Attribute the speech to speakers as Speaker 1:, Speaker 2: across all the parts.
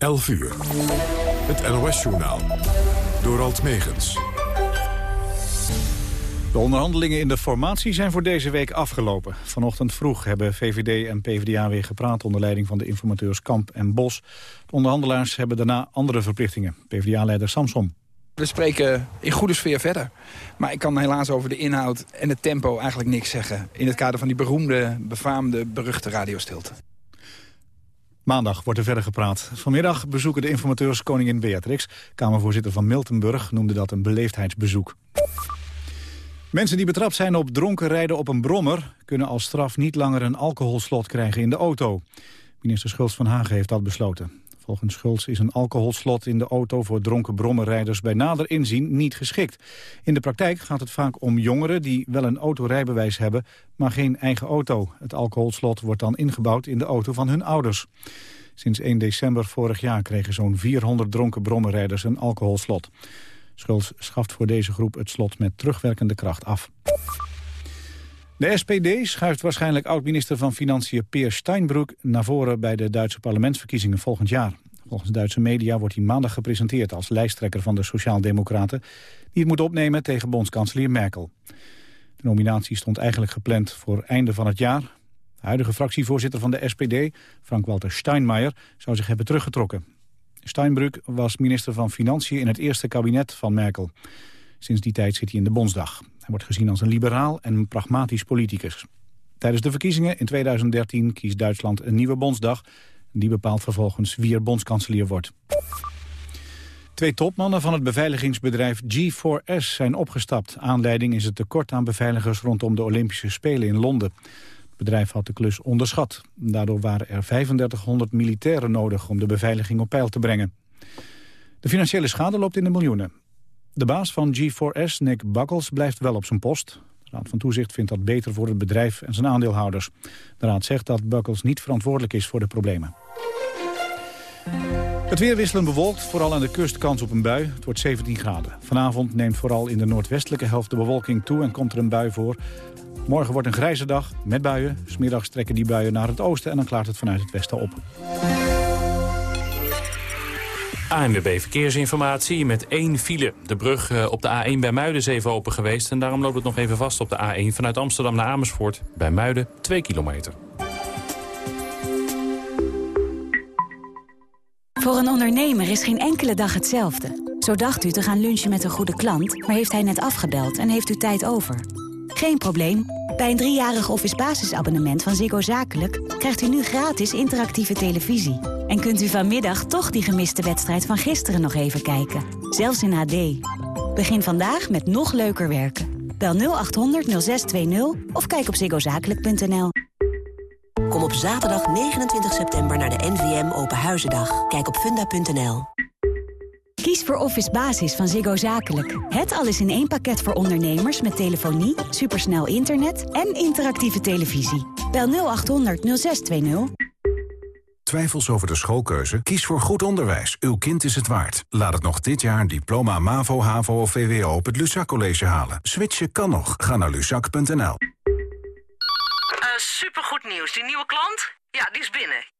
Speaker 1: 11 uur. Het NOS-journaal. Door Alt Megens.
Speaker 2: De onderhandelingen in de formatie zijn voor deze week afgelopen. Vanochtend vroeg hebben VVD en PvdA weer gepraat... onder leiding van de informateurs Kamp en Bos. De onderhandelaars hebben daarna andere verplichtingen. PvdA-leider Samson.
Speaker 3: We spreken in goede sfeer verder. Maar ik kan helaas over de inhoud en het tempo eigenlijk niks zeggen... in het kader van die beroemde, befaamde, beruchte radiostilte.
Speaker 2: Maandag wordt er verder gepraat. Vanmiddag bezoeken de informateurs koningin Beatrix. Kamervoorzitter van Miltenburg noemde dat een beleefdheidsbezoek. Mensen die betrapt zijn op dronken rijden op een brommer... kunnen als straf niet langer een alcoholslot krijgen in de auto. Minister Schultz van Hagen heeft dat besloten. Volgens Schultz is een alcoholslot in de auto voor dronken brommerrijders bij nader inzien niet geschikt. In de praktijk gaat het vaak om jongeren die wel een autorijbewijs hebben, maar geen eigen auto. Het alcoholslot wordt dan ingebouwd in de auto van hun ouders. Sinds 1 december vorig jaar kregen zo'n 400 dronken brommerrijders een alcoholslot. Schultz schaft voor deze groep het slot met terugwerkende kracht af. De SPD schuift waarschijnlijk oud-minister van Financiën Peer Steinbrück naar voren bij de Duitse parlementsverkiezingen volgend jaar. Volgens Duitse media wordt hij maandag gepresenteerd als lijsttrekker van de Sociaaldemocraten, die het moet opnemen tegen bondskanselier Merkel. De nominatie stond eigenlijk gepland voor einde van het jaar. De huidige fractievoorzitter van de SPD, Frank-Walter Steinmeier, zou zich hebben teruggetrokken. Steinbrück was minister van Financiën in het eerste kabinet van Merkel. Sinds die tijd zit hij in de Bondsdag. Hij wordt gezien als een liberaal en een pragmatisch politicus. Tijdens de verkiezingen in 2013 kiest Duitsland een nieuwe Bondsdag. Die bepaalt vervolgens wie er bondskanselier wordt. Twee topmannen van het beveiligingsbedrijf G4S zijn opgestapt. Aanleiding is het tekort aan beveiligers rondom de Olympische Spelen in Londen. Het bedrijf had de klus onderschat. Daardoor waren er 3500 militairen nodig om de beveiliging op peil te brengen. De financiële schade loopt in de miljoenen. De baas van G4S, Nick Buckles, blijft wel op zijn post. De Raad van Toezicht vindt dat beter voor het bedrijf en zijn aandeelhouders. De Raad zegt dat Buckles niet verantwoordelijk is voor de problemen. Het weer wisselen bewolkt, vooral aan de kust kans op een bui. Het wordt 17 graden. Vanavond neemt vooral in de noordwestelijke helft de bewolking toe en komt er een bui voor. Morgen wordt een grijze dag met buien. Smiddags trekken die buien naar het oosten en dan klaart het vanuit het westen op.
Speaker 4: ANWB Verkeersinformatie met één file. De brug eh, op de A1 bij Muiden is even open geweest... en daarom loopt het nog even vast op de A1 vanuit Amsterdam naar Amersfoort. Bij Muiden 2 kilometer.
Speaker 5: Voor een ondernemer is geen enkele dag hetzelfde. Zo dacht u te gaan lunchen met een goede klant, maar heeft hij net afgebeld en heeft u tijd over. Geen probleem. Bij een driejarig office basisabonnement van Ziggo Zakelijk... krijgt u nu gratis interactieve televisie. En kunt u vanmiddag toch die gemiste wedstrijd van gisteren nog even kijken. Zelfs in HD. Begin vandaag met nog leuker werken. Bel 0800 0620 of kijk op ziggozakelijk.nl.
Speaker 6: Kom op zaterdag 29 september naar de NVM Open Huizendag. Kijk op funda.nl.
Speaker 5: Kies voor Office Basis van Ziggo Zakelijk. Het alles in één pakket voor ondernemers met telefonie, supersnel internet en interactieve televisie. Bel 0800 0620.
Speaker 7: Twijfels over de schoolkeuze? Kies voor goed onderwijs. Uw kind is het waard. Laat het nog dit jaar diploma MAVO, HAVO of VWO op het Luzak College halen. Switchen kan nog. Ga naar luzak.nl.
Speaker 8: Uh, supergoed nieuws. Die nieuwe klant? Ja, die is binnen.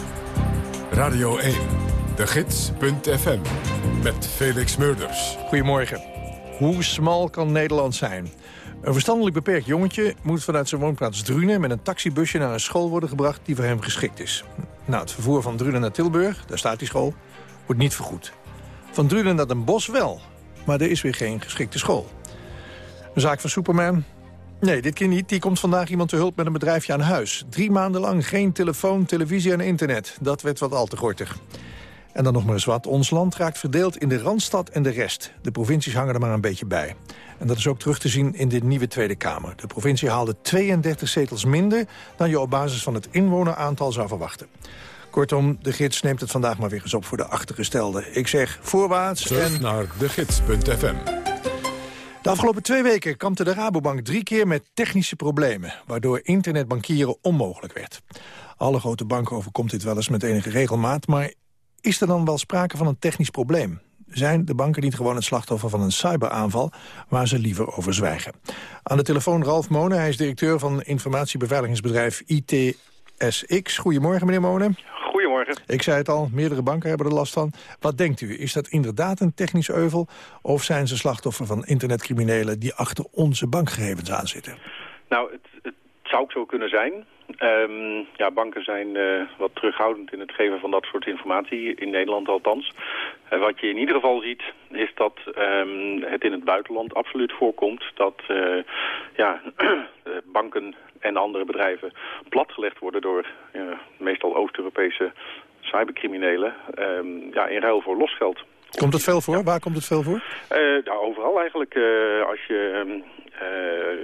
Speaker 1: Radio 1, de gids.fm, met Felix Murders.
Speaker 9: Goedemorgen. Hoe smal kan Nederland zijn? Een verstandelijk beperkt jongetje moet vanuit zijn woonplaats Drunen... met een taxibusje naar een school worden gebracht die voor hem geschikt is. Nou, het vervoer van Drunen naar Tilburg, daar staat die school, wordt niet vergoed. Van Drunen naar Den Bosch wel, maar er is weer geen geschikte school. Een zaak van Superman, Nee, dit keer niet. Die komt vandaag iemand te hulp met een bedrijfje aan huis. Drie maanden lang geen telefoon, televisie en internet. Dat werd wat al te gortig. En dan nog maar eens wat. Ons land raakt verdeeld in de Randstad en de rest. De provincies hangen er maar een beetje bij. En dat is ook terug te zien in de nieuwe Tweede Kamer. De provincie haalde 32 zetels minder... dan je op basis van het inwoneraantal zou verwachten. Kortom, de gids neemt het vandaag maar weer eens op voor de achtergestelde. Ik zeg voorwaarts
Speaker 1: Terug
Speaker 9: en...
Speaker 1: naar degids.fm.
Speaker 9: De afgelopen twee weken kampte de Rabobank drie keer met technische problemen... waardoor internetbankieren onmogelijk werd. Alle grote banken overkomt dit wel eens met enige regelmaat... maar is er dan wel sprake van een technisch probleem? Zijn de banken niet gewoon het slachtoffer van een cyberaanval... waar ze liever over zwijgen? Aan de telefoon Ralf Monen, hij is directeur van informatiebeveiligingsbedrijf ITSX. Goedemorgen, meneer Monen.
Speaker 10: Goedemorgen.
Speaker 9: Ik zei het al, meerdere banken hebben er last van. Wat denkt u, is dat inderdaad een technisch euvel... of zijn ze slachtoffer van internetcriminelen... die achter onze bankgegevens aanzitten?
Speaker 10: Nou, het, het zou ook zo kunnen zijn. Ehm, ja, banken zijn eh, wat terughoudend in het geven van dat soort informatie, in Nederland althans. Uh, wat je in ieder geval ziet, is dat ehm, het in het buitenland absoluut voorkomt dat eh, ja, banken en andere bedrijven platgelegd worden door meestal Oost-Europese cybercriminelen um, ja, in ruil voor losgeld.
Speaker 9: Komt het veel voor? Waar komt het veel voor?
Speaker 10: nou, overal eigenlijk. als je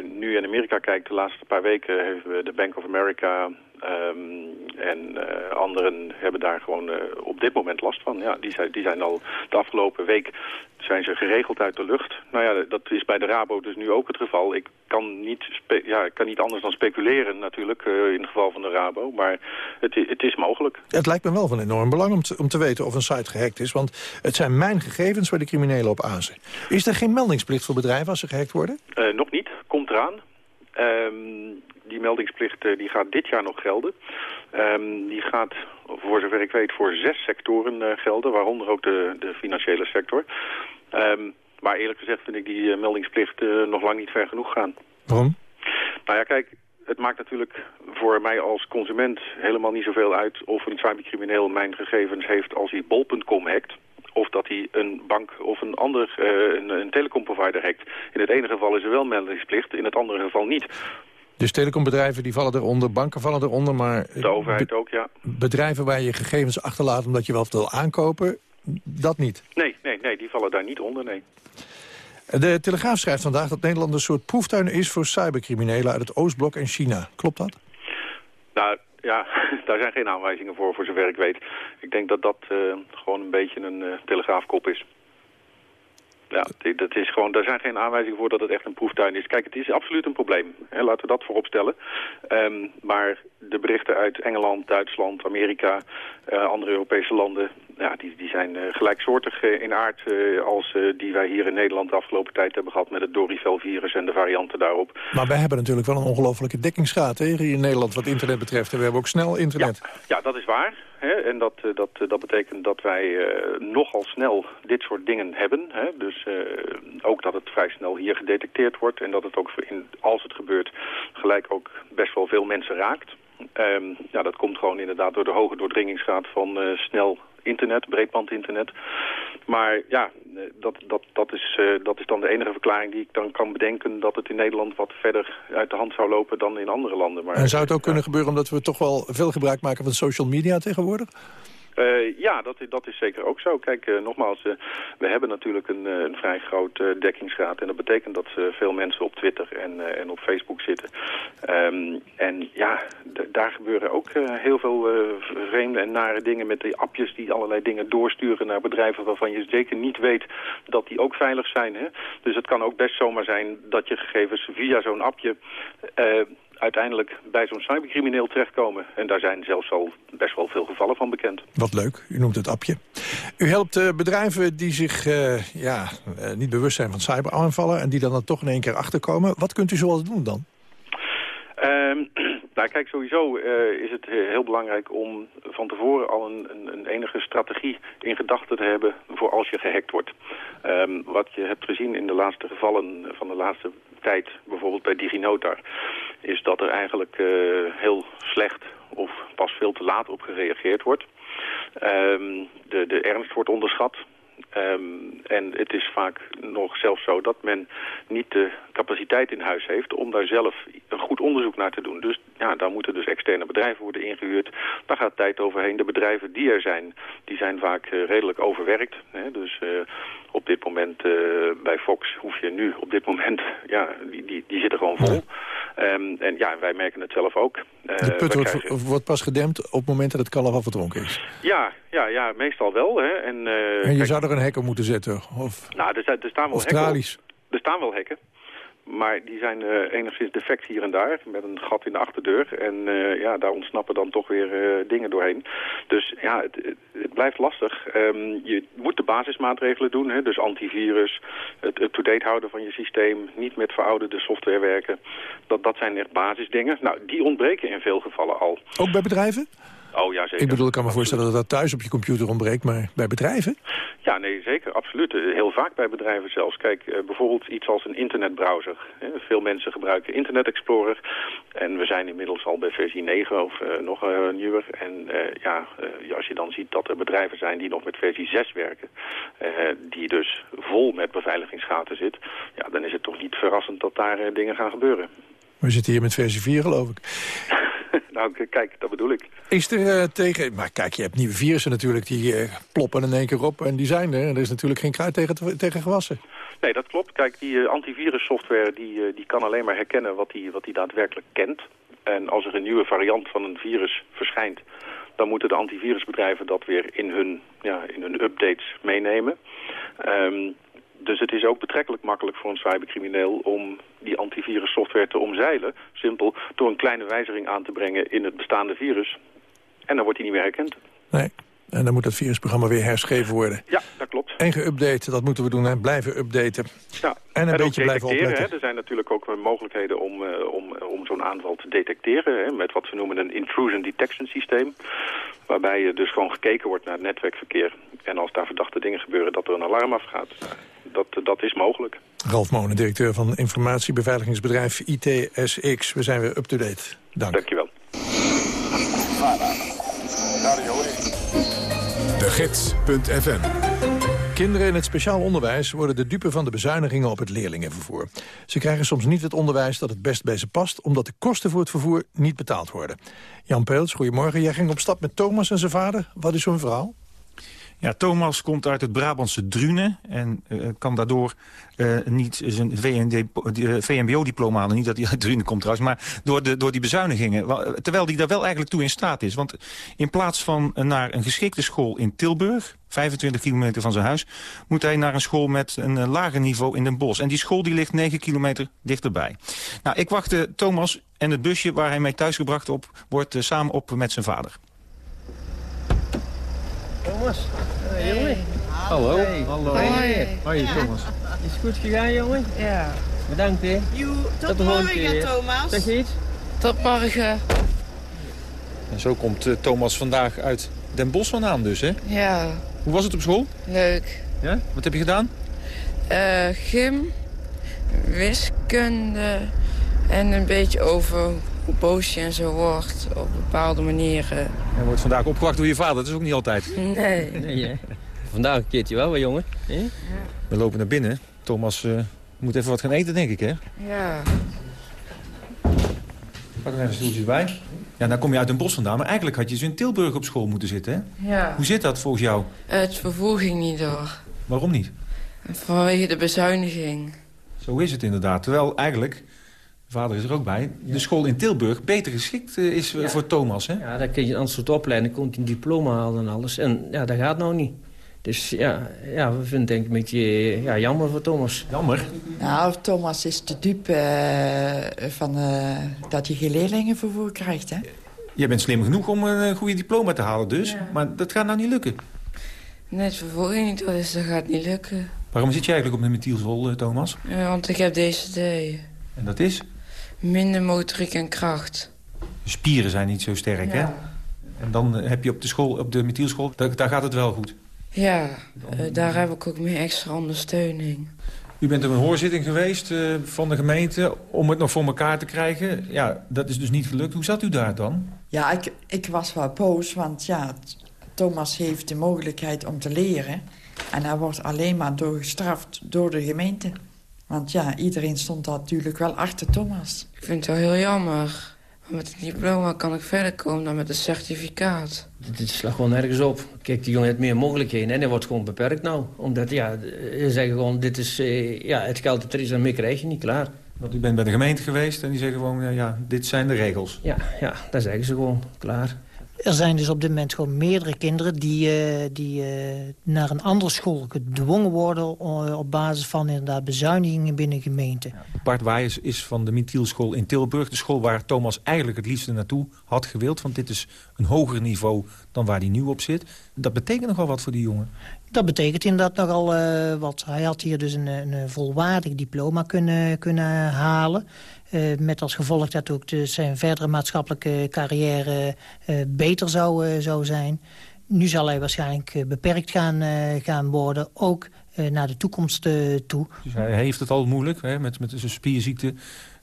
Speaker 10: nu in Amerika kijkt, de laatste paar weken hebben we de Bank of America um, en uh, anderen hebben daar gewoon uh, op dit moment last van. Ja, die, zijn, die zijn al de afgelopen week zijn ze geregeld uit de lucht. Nou ja, dat is bij de Rabo dus nu ook het geval. Ik kan niet, ja, ik kan niet anders dan speculeren natuurlijk in het geval van de Rabo. Maar het, het is mogelijk.
Speaker 9: Het lijkt me wel van enorm belang om te, om te weten of een site gehackt is. Want het zijn mijn gegevens waar de criminelen op aanzien. Is er geen meldingsplicht voor bedrijven als ze gehackt worden?
Speaker 10: Komt eraan. Um, die meldingsplicht uh, die gaat dit jaar nog gelden. Um, die gaat, voor zover ik weet, voor zes sectoren uh, gelden, waaronder ook de, de financiële sector. Um, maar eerlijk gezegd vind ik die uh, meldingsplicht nog lang niet ver genoeg gaan.
Speaker 9: Waarom?
Speaker 10: Nou ja, kijk, het maakt natuurlijk voor mij als consument helemaal niet zoveel uit of een cybercrimineel mijn gegevens heeft als hij bol.com hackt of dat hij een bank of een ander een, een telecomprovider hackt. In het ene geval is er wel meldingsplicht, in het andere geval niet.
Speaker 9: Dus telecombedrijven die vallen eronder, banken vallen eronder, maar...
Speaker 10: De overheid ook, ja.
Speaker 9: Bedrijven waar je gegevens achterlaat omdat je wel wil aankopen, dat niet?
Speaker 10: Nee, nee, nee, die vallen daar niet onder, nee.
Speaker 9: De Telegraaf schrijft vandaag dat Nederland een soort proeftuin is voor cybercriminelen uit het Oostblok en China. Klopt dat?
Speaker 10: Nou, ja, daar zijn geen aanwijzingen voor, voor zover ik weet. Ik denk dat dat uh, gewoon een beetje een uh, telegraafkop is. Ja, dat is gewoon, daar zijn geen aanwijzingen voor dat het echt een proeftuin is. Kijk, het is absoluut een probleem. Hè, laten we dat voorop stellen. Um, maar de berichten uit Engeland, Duitsland, Amerika, uh, andere Europese landen... Ja, die, die zijn uh, gelijksoortig uh, in aard als die wij hier in Nederland de afgelopen tijd hebben gehad... met het Dorivel-virus en de varianten daarop.
Speaker 9: Maar wij hebben natuurlijk wel een ongelofelijke dekkingsgraad hè, hier in Nederland wat internet betreft. En we hebben ook snel internet.
Speaker 10: Ja, ja dat is waar. Hè? En dat, dat, dat betekent dat wij uh, nogal snel dit soort dingen hebben. Hè? Dus uh, ook dat het vrij snel hier gedetecteerd wordt. En dat het ook, in, als het gebeurt, gelijk ook best wel veel mensen raakt. Um, ja, dat komt gewoon inderdaad door de hoge doordringingsgraad van uh, snel internet, breedbandinternet. Maar ja, dat, dat, dat, is, uh, dat is dan de enige verklaring die ik dan kan bedenken... dat het in Nederland wat verder uit de hand zou lopen dan in andere landen. Maar,
Speaker 9: en zou het ook kunnen gebeuren omdat we toch wel veel gebruik maken van social media tegenwoordig?
Speaker 10: Uh, ja, dat, dat is zeker ook zo. Kijk, uh, nogmaals, uh, we hebben natuurlijk een, een vrij groot dekkingsgraad. En dat betekent dat veel mensen op Twitter en, en op Facebook zitten. Um, en ja, daar gebeuren ook heel veel vreemde en nare dingen met die appjes... die allerlei dingen doorsturen naar bedrijven waarvan je zeker niet weet dat die ook veilig zijn. Hè? Dus het kan ook best zomaar zijn dat je gegevens via zo'n appje uiteindelijk bij zo'n cybercrimineel terechtkomen. En daar zijn zelfs al best wel veel gevallen van bekend.
Speaker 9: Wat leuk, u noemt het appje. U helpt uh, bedrijven die zich uh, ja, uh, niet bewust zijn van cyberaanvallen... en die dan, dan toch in één keer achterkomen. Wat kunt u zoals doen dan?
Speaker 10: Um, nou kijk, sowieso is het heel belangrijk om van tevoren al een, een, een, enige strategie in gedachten te hebben voor als je gehackt wordt. Um, wat je hebt gezien in de laatste gevallen van de laatste tijd, bijvoorbeeld bij DigiNotar, is dat er eigenlijk uh, heel slecht of pas veel te laat op gereageerd wordt. Um, de, de ernst wordt onderschat. Um, en het is vaak nog zelfs zo dat men niet de capaciteit in huis heeft om daar zelf een goed onderzoek naar te doen. Dus ja, daar moeten dus externe bedrijven worden ingehuurd. Daar gaat tijd overheen. De bedrijven die er zijn, die zijn vaak uh, redelijk overwerkt. Hè? Dus uh, op dit moment bij Fox hoef je nu op dit moment, ja, die, die zitten gewoon vol. Ehm, en ja, wij merken het zelf ook. Uh,
Speaker 9: de put wordt, krijgen... wordt, pas gedempt op het moment dat het kalf al verdronken is?
Speaker 10: Ja, ja, ja meestal wel. Hè. En, uh,
Speaker 9: en je zou er een hek op moeten zetten? Of,
Speaker 10: nou, er, er staan wel
Speaker 9: hekken.
Speaker 10: Er staan wel hekken. Maar die zijn uh, enigszins defect hier en daar, met een gat in de achterdeur. En uh, ja, daar ontsnappen dan toch weer uh, dingen doorheen. Dus ja, het, blijft lastig. Um, je moet de basismaatregelen doen, hè? dus antivirus, het up-to-date houden van je systeem, niet met verouderde software werken. Dat, dat zijn echt basisdingen. Nou, die ontbreken in veel gevallen al.
Speaker 9: Ook bij bedrijven?
Speaker 10: Oh ja, zeker.
Speaker 9: Ik bedoel, ik kan me voorstellen dat dat thuis op je computer ontbreekt, maar bij bedrijven?
Speaker 10: Ja, nee, zeker, absoluut. Heel vaak bij bedrijven zelfs. Kijk, uh, bijvoorbeeld iets als een internetbrowser. Veel mensen gebruiken Internet Explorer. En we zijn inmiddels al bij versie 9 of uh, nog uh, nieuwer. En ja, als je dan ziet dat er bedrijven zijn die nog met versie 6 werken... die dus vol met beveiligingsgaten zit... ja, dan is het toch niet verrassend dat daar dingen gaan gebeuren.
Speaker 9: We zitten hier met versie 4, geloof ik.
Speaker 10: nou, kijk, dat bedoel ik.
Speaker 9: Is er uh, tegen... Maar kijk, je hebt nieuwe virussen natuurlijk, die uh, ploppen in één keer op en die zijn er. En er is natuurlijk geen kruid tegen, tegen gewassen.
Speaker 10: Nee, dat klopt. Kijk, die uh, antivirussoftware die, die kan alleen maar herkennen wat die, wat die daadwerkelijk kent. En als er een nieuwe variant van een virus verschijnt, dan moeten de antivirusbedrijven dat weer in hun, ja, in hun updates meenemen. Um, dus het is ook betrekkelijk makkelijk voor een cybercrimineel om die antivirussoftware te omzeilen. Simpel door een kleine wijziging aan te brengen in het bestaande virus. En dan wordt hij niet meer herkend.
Speaker 9: Nee, en dan moet het virusprogramma weer herschreven worden.
Speaker 10: Ja, dat klopt.
Speaker 9: En geüpdate, dat moeten we doen, en blijven updaten.
Speaker 10: Ja,
Speaker 9: en een
Speaker 10: en
Speaker 9: beetje blijven opletten.
Speaker 10: Hè. Er zijn natuurlijk ook mogelijkheden om, uh, om, om zo'n aanval te detecteren... Hè, met wat we noemen een intrusion detection systeem. Waarbij er dus gewoon gekeken wordt naar het netwerkverkeer. En als daar verdachte dingen gebeuren, dat er een alarm afgaat. Dat, dat is mogelijk.
Speaker 9: Ralf Monen, directeur van informatiebeveiligingsbedrijf ITSX. We zijn weer up-to-date. Dank.
Speaker 10: Dankjewel.
Speaker 1: De Gids.fm
Speaker 9: Kinderen in het speciaal onderwijs worden de dupe van de bezuinigingen op het leerlingenvervoer. Ze krijgen soms niet het onderwijs dat het best bij ze past... omdat de kosten voor het vervoer niet betaald worden. Jan Peels, goedemorgen. Jij ging op stap met Thomas en zijn vader. Wat is zo'n verhaal?
Speaker 11: Ja, Thomas komt uit het Brabantse Drunen en uh, kan daardoor uh, niet zijn VMBO-diploma halen. Niet dat hij uit Drunen komt trouwens, maar door, de, door die bezuinigingen. Terwijl hij daar wel eigenlijk toe in staat is. Want in plaats van naar een geschikte school in Tilburg... 25 kilometer van zijn huis, moet hij naar een school met een lager niveau in Den Bosch. En die school die ligt 9 kilometer dichterbij. Nou, ik wachtte Thomas en het busje waar hij mee thuisgebracht op, wordt samen op met zijn vader.
Speaker 12: Thomas.
Speaker 13: Hey, jongen.
Speaker 12: Hallo.
Speaker 13: Hey.
Speaker 12: Hallo.
Speaker 13: Hoi.
Speaker 12: Hoi, Thomas. Is het goed gegaan, jongen?
Speaker 13: Ja.
Speaker 12: Bedankt, hè.
Speaker 13: Tot,
Speaker 12: tot de
Speaker 13: morgen,
Speaker 12: keer.
Speaker 13: Thomas.
Speaker 12: Zeg je iets?
Speaker 13: Tot morgen.
Speaker 11: En zo komt uh, Thomas vandaag uit Den Bosch vandaan dus, hè?
Speaker 13: Ja.
Speaker 11: Hoe was het op school?
Speaker 13: Leuk.
Speaker 11: Ja? Wat heb je gedaan?
Speaker 13: Uh, gym, wiskunde en een beetje over boos je en zo wordt op bepaalde manieren.
Speaker 11: En wordt vandaag opgewacht door je vader, dat is ook niet altijd.
Speaker 13: Nee.
Speaker 12: nee hè? Vandaag een keertje wel, jongen. Eh?
Speaker 11: We lopen naar binnen. Thomas uh, moet even wat gaan eten, denk ik, hè?
Speaker 13: Ja.
Speaker 11: Pak er even stoeltjes bij. Ja, dan kom je uit een bos vandaan. Maar eigenlijk had je dus in Tilburg op school moeten zitten, hè?
Speaker 13: Ja.
Speaker 11: Hoe zit dat volgens jou?
Speaker 13: Het vervoer ging niet door.
Speaker 11: Waarom niet?
Speaker 13: Vanwege de bezuiniging.
Speaker 11: Zo is het inderdaad. Terwijl eigenlijk vader is er ook bij, de school in Tilburg beter geschikt is ja. voor Thomas. Hè?
Speaker 12: Ja, dan kun je een ander soort opleiding, komt hij een diploma halen en alles. En ja, dat gaat nou niet. Dus ja, ja we vinden het denk ik een beetje ja, jammer voor Thomas.
Speaker 11: Jammer?
Speaker 14: Nou, Thomas is te dupe uh, van uh, dat je geen leerlingenvervoer krijgt, hè?
Speaker 11: Je bent slim genoeg om een goede diploma te halen dus, ja. maar dat gaat nou niet lukken.
Speaker 13: Nee, het vervoer niet dus dat gaat niet lukken.
Speaker 11: Waarom zit je eigenlijk op de methielschool, Thomas?
Speaker 13: Ja, want ik heb DCD.
Speaker 11: En dat is?
Speaker 13: Minder motoriek en kracht.
Speaker 11: De spieren zijn niet zo sterk, ja. hè? En dan heb je op de, school, op de methielschool, daar, daar gaat het wel goed.
Speaker 13: Ja, dan... uh, daar heb ik ook meer extra ondersteuning.
Speaker 11: U bent op een hoorzitting geweest uh, van de gemeente om het nog voor elkaar te krijgen. Ja, dat is dus niet gelukt. Hoe zat u daar dan?
Speaker 14: Ja, ik, ik was wel boos, want ja, Thomas heeft de mogelijkheid om te leren. En hij wordt alleen maar door gestraft door de gemeente. Want ja, iedereen stond daar natuurlijk wel achter Thomas.
Speaker 13: Ik vind het wel heel jammer. Met het diploma kan ik verder komen dan met een certificaat.
Speaker 12: Dit slaat gewoon nergens op. Kijk, die jongen heeft meer mogelijkheden en hij wordt gewoon beperkt nou. Omdat, ja, ze zeggen gewoon, dit is, uh, ja, het geld dat er is en meer krijg je niet, klaar.
Speaker 11: Want u bent bij de gemeente geweest en die zeggen gewoon, eh, ja, dit zijn de regels.
Speaker 12: Ja, ja, dat zeggen ze gewoon. Klaar.
Speaker 15: Er zijn dus op dit moment gewoon meerdere kinderen die, uh, die uh, naar een andere school gedwongen worden... op basis van inderdaad bezuinigingen binnen gemeente. Ja.
Speaker 11: Bart Waaiers is van de Mitielschool in Tilburg. De school waar Thomas eigenlijk het liefste naartoe had gewild. Want dit is een hoger niveau dan waar hij nu op zit. Dat betekent nogal wat voor die jongen.
Speaker 15: Dat betekent inderdaad nogal uh, wat. Hij had hier dus een, een volwaardig diploma kunnen, kunnen halen. Uh, met als gevolg dat ook zijn verdere maatschappelijke carrière uh, beter zou, zou zijn. Nu zal hij waarschijnlijk beperkt gaan, gaan worden, ook naar de toekomst toe.
Speaker 11: Dus hij heeft het al moeilijk hè, met, met zijn spierziekte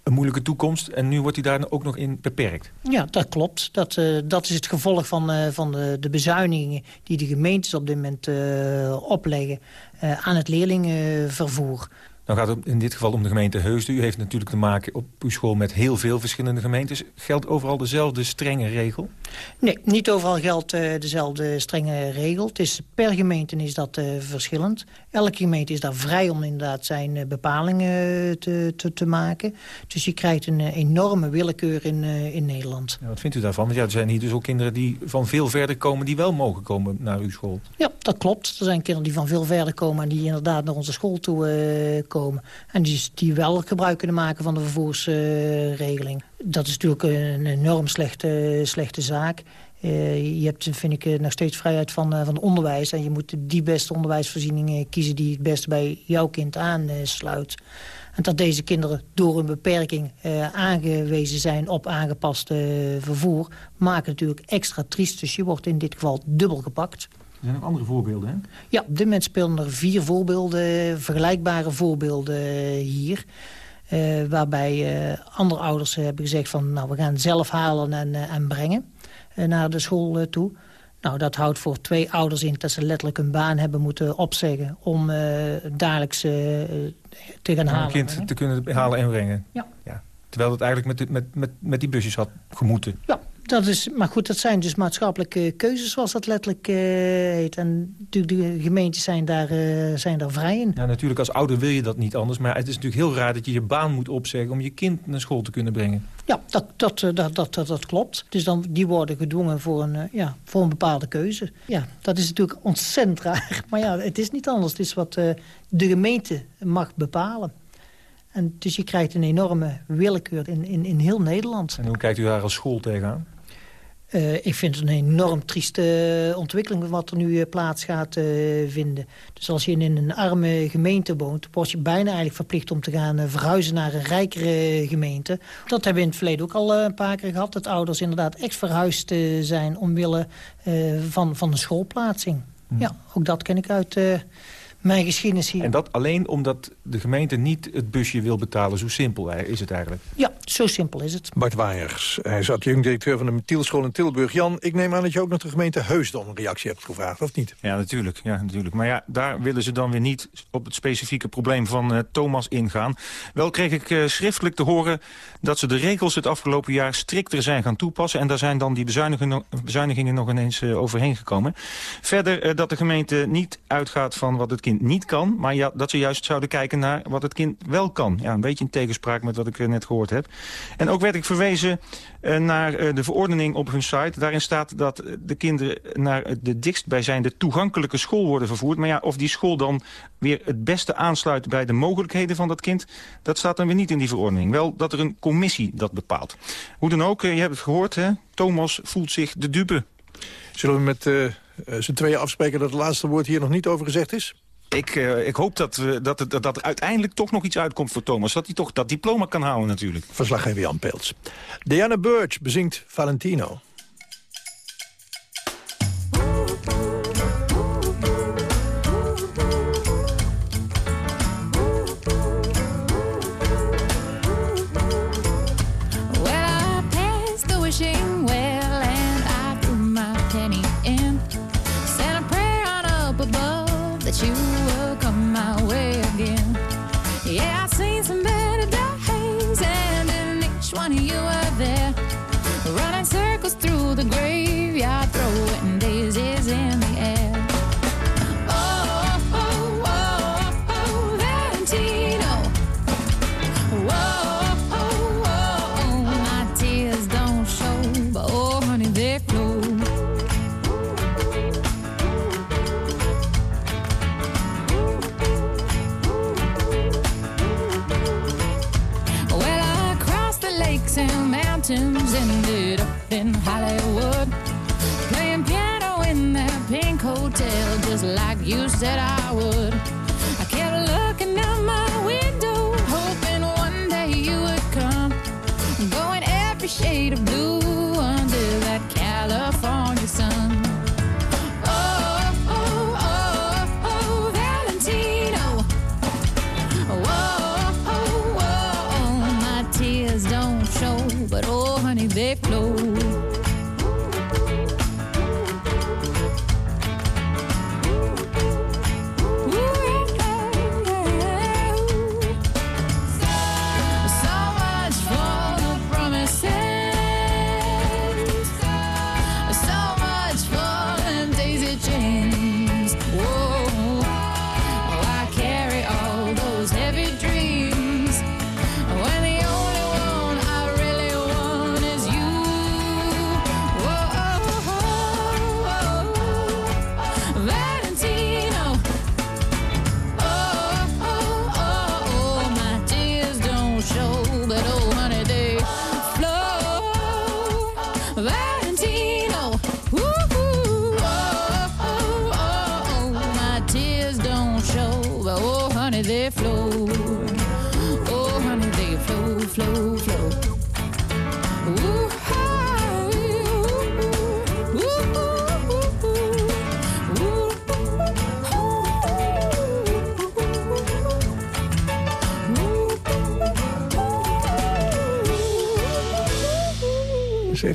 Speaker 11: een moeilijke toekomst. En nu wordt hij daar ook nog in beperkt.
Speaker 15: Ja, dat klopt. Dat, uh, dat is het gevolg van, uh, van de, de bezuinigingen... die de gemeentes op dit moment uh, opleggen aan het leerlingenvervoer.
Speaker 11: Dan gaat het in dit geval om de gemeente Heusden. U heeft natuurlijk te maken op uw school met heel veel verschillende gemeentes. Geldt overal dezelfde strenge regel?
Speaker 15: Nee, niet overal geldt uh, dezelfde strenge regel. Het is, per gemeente is dat uh, verschillend. Elke gemeente is daar vrij om inderdaad zijn uh, bepalingen te, te, te, maken. Dus je krijgt een enorme willekeur in, in Nederland.
Speaker 11: Ja, wat vindt u daarvan? Want ja, er zijn hier dus ook kinderen die van veel verder komen... die wel mogen komen naar uw school.
Speaker 15: Ja, dat klopt. Er zijn kinderen die van veel verder komen... en die inderdaad naar onze school toe komen komen. En die, die wel gebruik kunnen maken van de vervoersregeling. dat is natuurlijk een enorm slechte, slechte zaak. Uh, je hebt, vind ik, nog steeds vrijheid van, uh, van onderwijs. En je moet die beste onderwijsvoorzieningen kiezen... die het beste bij jouw kind aansluit. En dat deze kinderen door een beperking aangewezen zijn op aangepaste vervoer... maakt het natuurlijk extra triest. Dus je wordt in dit geval dubbel gepakt.
Speaker 11: Er zijn ook andere voorbeelden, hè?
Speaker 15: Ja, op dit moment spelen er vier voorbeelden, vergelijkbare voorbeelden hier. Waarbij andere ouders hebben gezegd van... nou, we gaan zelf halen en, en brengen naar de school toe. Nou, dat houdt voor twee ouders in dat ze letterlijk een baan hebben moeten opzeggen... om dagelijks te gaan halen.
Speaker 11: Om een kind te kunnen halen en brengen.
Speaker 15: Ja.
Speaker 11: ja. Terwijl het eigenlijk met, met, met, met die busjes had gemoeten.
Speaker 15: Ja, dat is, maar goed, dat zijn dus maatschappelijke keuzes, zoals dat letterlijk uh, heet. En natuurlijk, de gemeentes zijn daar, uh, zijn daar vrij in.
Speaker 11: Ja, natuurlijk, als ouder wil je dat niet anders. Maar het is natuurlijk heel raar dat je je baan moet opzeggen... om je kind naar school te kunnen brengen.
Speaker 15: Ja, dat, dat, dat, dat, dat, dat klopt. Dus dan, die worden gedwongen voor een, uh, ja, voor een bepaalde keuze. Ja, dat is natuurlijk ontzettend raar. Maar ja, het is niet anders. Het is wat de gemeente mag bepalen. En dus je krijgt een enorme willekeur in, in, in heel Nederland.
Speaker 11: En hoe kijkt u daar als school tegenaan?
Speaker 15: Uh, ik vind het een enorm trieste ontwikkeling wat er nu uh, plaats gaat uh, vinden. Dus als je in een arme gemeente woont... word je bijna eigenlijk verplicht om te gaan verhuizen naar een rijkere gemeente. Dat hebben we in het verleden ook al een paar keer gehad. Dat ouders inderdaad echt verhuisd zijn omwille van, van de schoolplaatsing. Hmm. Ja, ook dat ken ik uit mijn geschiedenis hier.
Speaker 11: En dat alleen omdat de gemeente niet het busje wil betalen. Zo simpel is het eigenlijk.
Speaker 15: Ja, zo simpel is het.
Speaker 9: Bart Waaiers, hij is adjunct-directeur van de Tielschool in Tilburg. Jan, ik neem aan dat je ook nog de gemeente Heusden een reactie hebt gevraagd, of niet?
Speaker 11: Ja, natuurlijk. Ja, natuurlijk. Maar ja, daar willen ze dan weer niet op het specifieke probleem van uh, Thomas ingaan. Wel kreeg ik uh, schriftelijk te horen dat ze de regels het afgelopen jaar strikter zijn gaan toepassen. En daar zijn dan die bezuinigingen, bezuinigingen nog ineens uh, overheen gekomen. Verder dat de gemeente niet uitgaat van wat het kind niet kan... maar ja, dat ze juist zouden kijken naar wat het kind wel kan. Ja, een beetje in tegenspraak met wat ik net gehoord heb. En ook werd ik verwezen uh, naar uh, de verordening op hun site. Daarin staat dat de kinderen naar de dichtstbijzijnde toegankelijke school worden vervoerd. Maar ja, of die school dan weer het beste aansluit bij de mogelijkheden van dat kind... dat staat dan weer niet in die verordening. Wel dat er een commissie dat bepaalt. Hoe dan ook, uh, je hebt het gehoord, hè? Thomas voelt zich de dupe.
Speaker 9: Zullen we met z'n tweeën afspreken dat het laatste woord hier nog niet over gezegd is?
Speaker 11: Ik, uh, ik hoop dat, dat, dat er uiteindelijk toch nog iets uitkomt voor Thomas. Dat hij toch dat diploma kan halen natuurlijk.
Speaker 9: Verslaggever Jan Peels. Diana Birch bezingt Valentino.
Speaker 16: Said I would. I kept looking out my window, hoping one day you would come. Going every shade of blue under that California sun. Oh, oh, oh, oh, Valentino. Whoa, oh, whoa, my tears don't show, but oh, honey, they flow.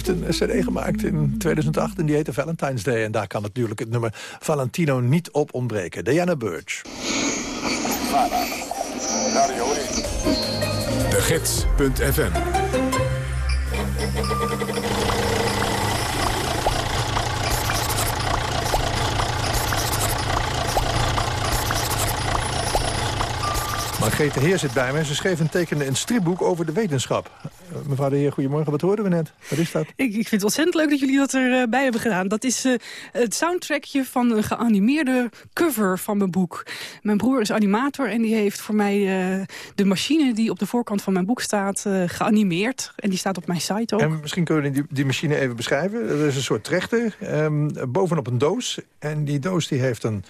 Speaker 9: Een cd gemaakt in 2008 en die heette Valentine's Day. En daar kan natuurlijk het nummer Valentino niet op ontbreken. Diana Birch.
Speaker 1: De Gids.fm
Speaker 9: Margrethe Heer zit bij me. Ze schreef en tekende een stripboek over de wetenschap. Eh, mevrouw de Heer, goedemorgen. Wat hoorden we net? Wat is dat?
Speaker 17: Ik, ik vind het ontzettend leuk dat jullie dat erbij hebben gedaan. Dat is eh, het soundtrackje van een geanimeerde cover van mijn boek. Mijn broer is animator en die heeft voor mij eh, de machine... die op de voorkant van mijn boek staat, eh, geanimeerd. En die staat op mijn site ook.
Speaker 9: En misschien kunnen die, die machine even beschrijven. Er is een soort trechter ehm, bovenop een doos. En die doos die heeft een,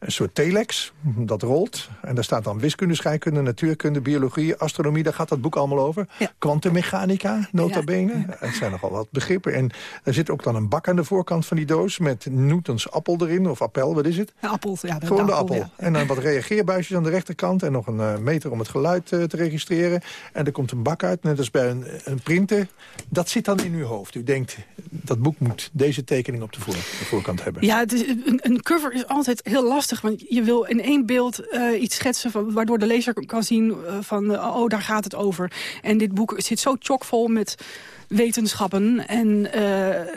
Speaker 9: een soort telex, dat rolt. En daar staat dan wiskunde, scheikunde, natuurkunde, biologie, astronomie. Daar gaat dat boek allemaal over. Kwantummechanica, nota bene. Het zijn nogal wat begrippen. En er zit ook dan een bak aan de voorkant van die doos... met Newtons appel erin, of appel, wat is het?
Speaker 17: Een appel, ja. De,
Speaker 9: Gewoon de appel.
Speaker 17: ja.
Speaker 9: En dan wat reageerbuisjes aan de rechterkant... en nog een eh, meter om het geluid eh, te registreren. En er komt een bak uit, net als bij een, een printer. Dat zit dan in uw hoofd. U denkt, dat boek moet deze tekening op de, voor, de voorkant hebben.
Speaker 17: Ja, het is, een, een cover is altijd heel lastig. Want je wil in één beeld eh, iets schetsen... Van, waardoor de lezer kan zien eh, van... eh, oh, daar gaat het over. En dit boek zit zo chockvol met wetenschappen. En eh,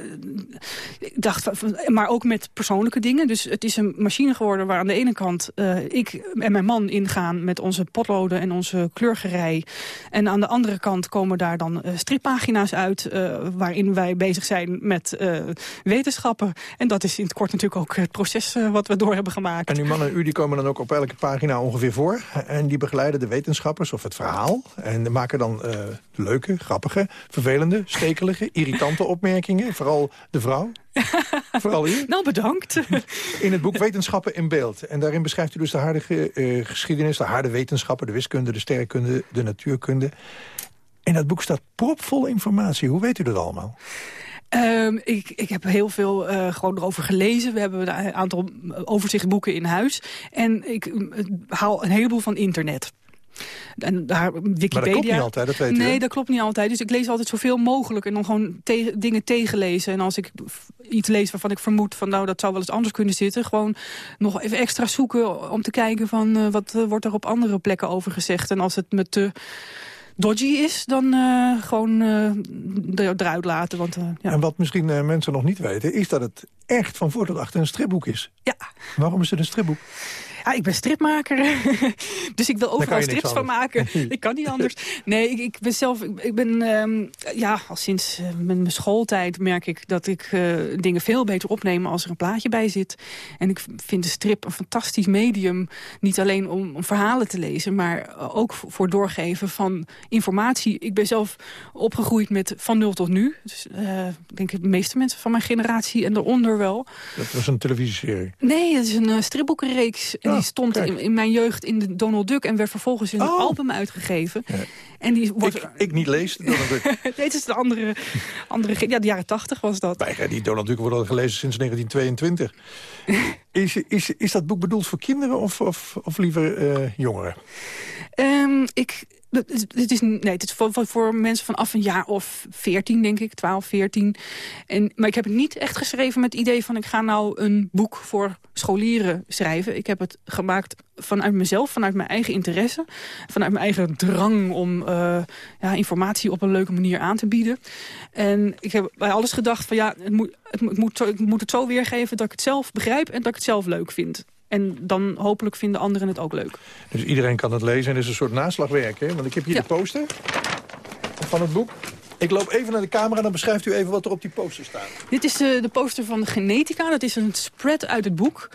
Speaker 17: ik dacht, maar ook met persoonlijke dingen. Dus het is een machine geworden waar aan de ene kant eh, ik en mijn man ingaan met onze potloden en onze kleurgerei. En aan de andere kant komen daar dan eh, strippagina's uit waarin wij bezig zijn met wetenschappen. En dat is in het kort natuurlijk ook het proces wat we door hebben gemaakt.
Speaker 9: En uw man en u die komen dan ook op elke pagina ongeveer voor. En die begeleiden de wetenschappers of het verhaal. En maken dan leuke, grappige, vervelende, stekelige, irritante opmerkingen. Vooral de vrouw. Vooral u.
Speaker 17: Nou, bedankt.
Speaker 9: In het boek Wetenschappen in Beeld. En daarin beschrijft u dus de harde eh, geschiedenis, de harde wetenschappen, de wiskunde, de sterrenkunde, de natuurkunde. In dat boek staat propvol informatie. Hoe weet u dat allemaal?
Speaker 17: Ehm, ik, ik heb heel veel eh, gewoon erover gelezen. We hebben een aantal overzichtboeken in huis. En ik eh, haal een heleboel van internet. En daar, Wikipedia.
Speaker 9: Maar dat klopt niet altijd, dat weet u,
Speaker 17: Nee, dat klopt niet altijd. Dus ik lees altijd zoveel mogelijk en dan gewoon dingen tegenlezen. En als ik iets lees waarvan ik vermoed van nou dat zou wel eens anders kunnen zitten, gewoon nog even extra zoeken om te kijken van eh, wat eh, wordt er op andere plekken over gezegd. En als het me te dodgy is, dan eh, gewoon er- eruit laten. Want, ja.
Speaker 9: En wat misschien mensen nog niet weten... is dat het echt van voor tot achter een stripboek is.
Speaker 17: Ja.
Speaker 9: Waarom is het een stripboek?
Speaker 17: Ja, ik ben stripmaker. dus ik wil overal strips van maken. ik kan niet anders. Nee, ik, ik ben zelf... Ik, ik ben, ehm, ja, al sinds eh, mijn, schooltijd merk ik dat ik eh, dingen veel beter opneem als er een plaatje bij zit. En ik vind de strip een fantastisch medium. Niet alleen om, om verhalen te lezen, maar ook voor doorgeven van informatie. Ik ben zelf opgegroeid met van nul tot nu. Dus eh, ik denk de meeste mensen van mijn generatie en daaronder wel.
Speaker 9: Dat was een televisieserie.
Speaker 17: Nee, het is een stripboekenreeks. En die stond in, in mijn jeugd in de Donald Duck... en werd vervolgens in een
Speaker 9: Oh.
Speaker 17: album uitgegeven. En die wordt...
Speaker 9: Ik, ik niet lees Donald Duck.
Speaker 17: nee, het is de andere... andere ja, de jaren tachtig was dat.
Speaker 9: Bij, die Donald Duck wordt al gelezen sinds 1922. is, is, is dat boek bedoeld voor kinderen of, of, of liever eh, jongeren?
Speaker 17: Ehm, ik, het is, nee, het is voor, mensen vanaf een jaar of 14, denk ik, 12, 14. En, maar ik heb het niet echt geschreven met het idee van... ik ga nou een boek voor scholieren schrijven. Ik heb het gemaakt vanuit mezelf, vanuit mijn eigen interesse. Vanuit mijn eigen drang om eh, ja, informatie op een leuke manier aan te bieden. En ik heb bij alles gedacht van ja, het moet, het moet, ik moet het zo weergeven dat ik het zelf begrijp... en dat ik het zelf leuk vind. En dan hopelijk vinden anderen het ook leuk.
Speaker 9: Dus iedereen kan het lezen en het is een soort naslagwerk. Hè? Want ik heb hier de poster van het boek. Ik loop even naar de camera en dan beschrijft u even wat er op die poster staat.
Speaker 17: Dit is de, de poster van de genetica. Dat is een spread uit het boek.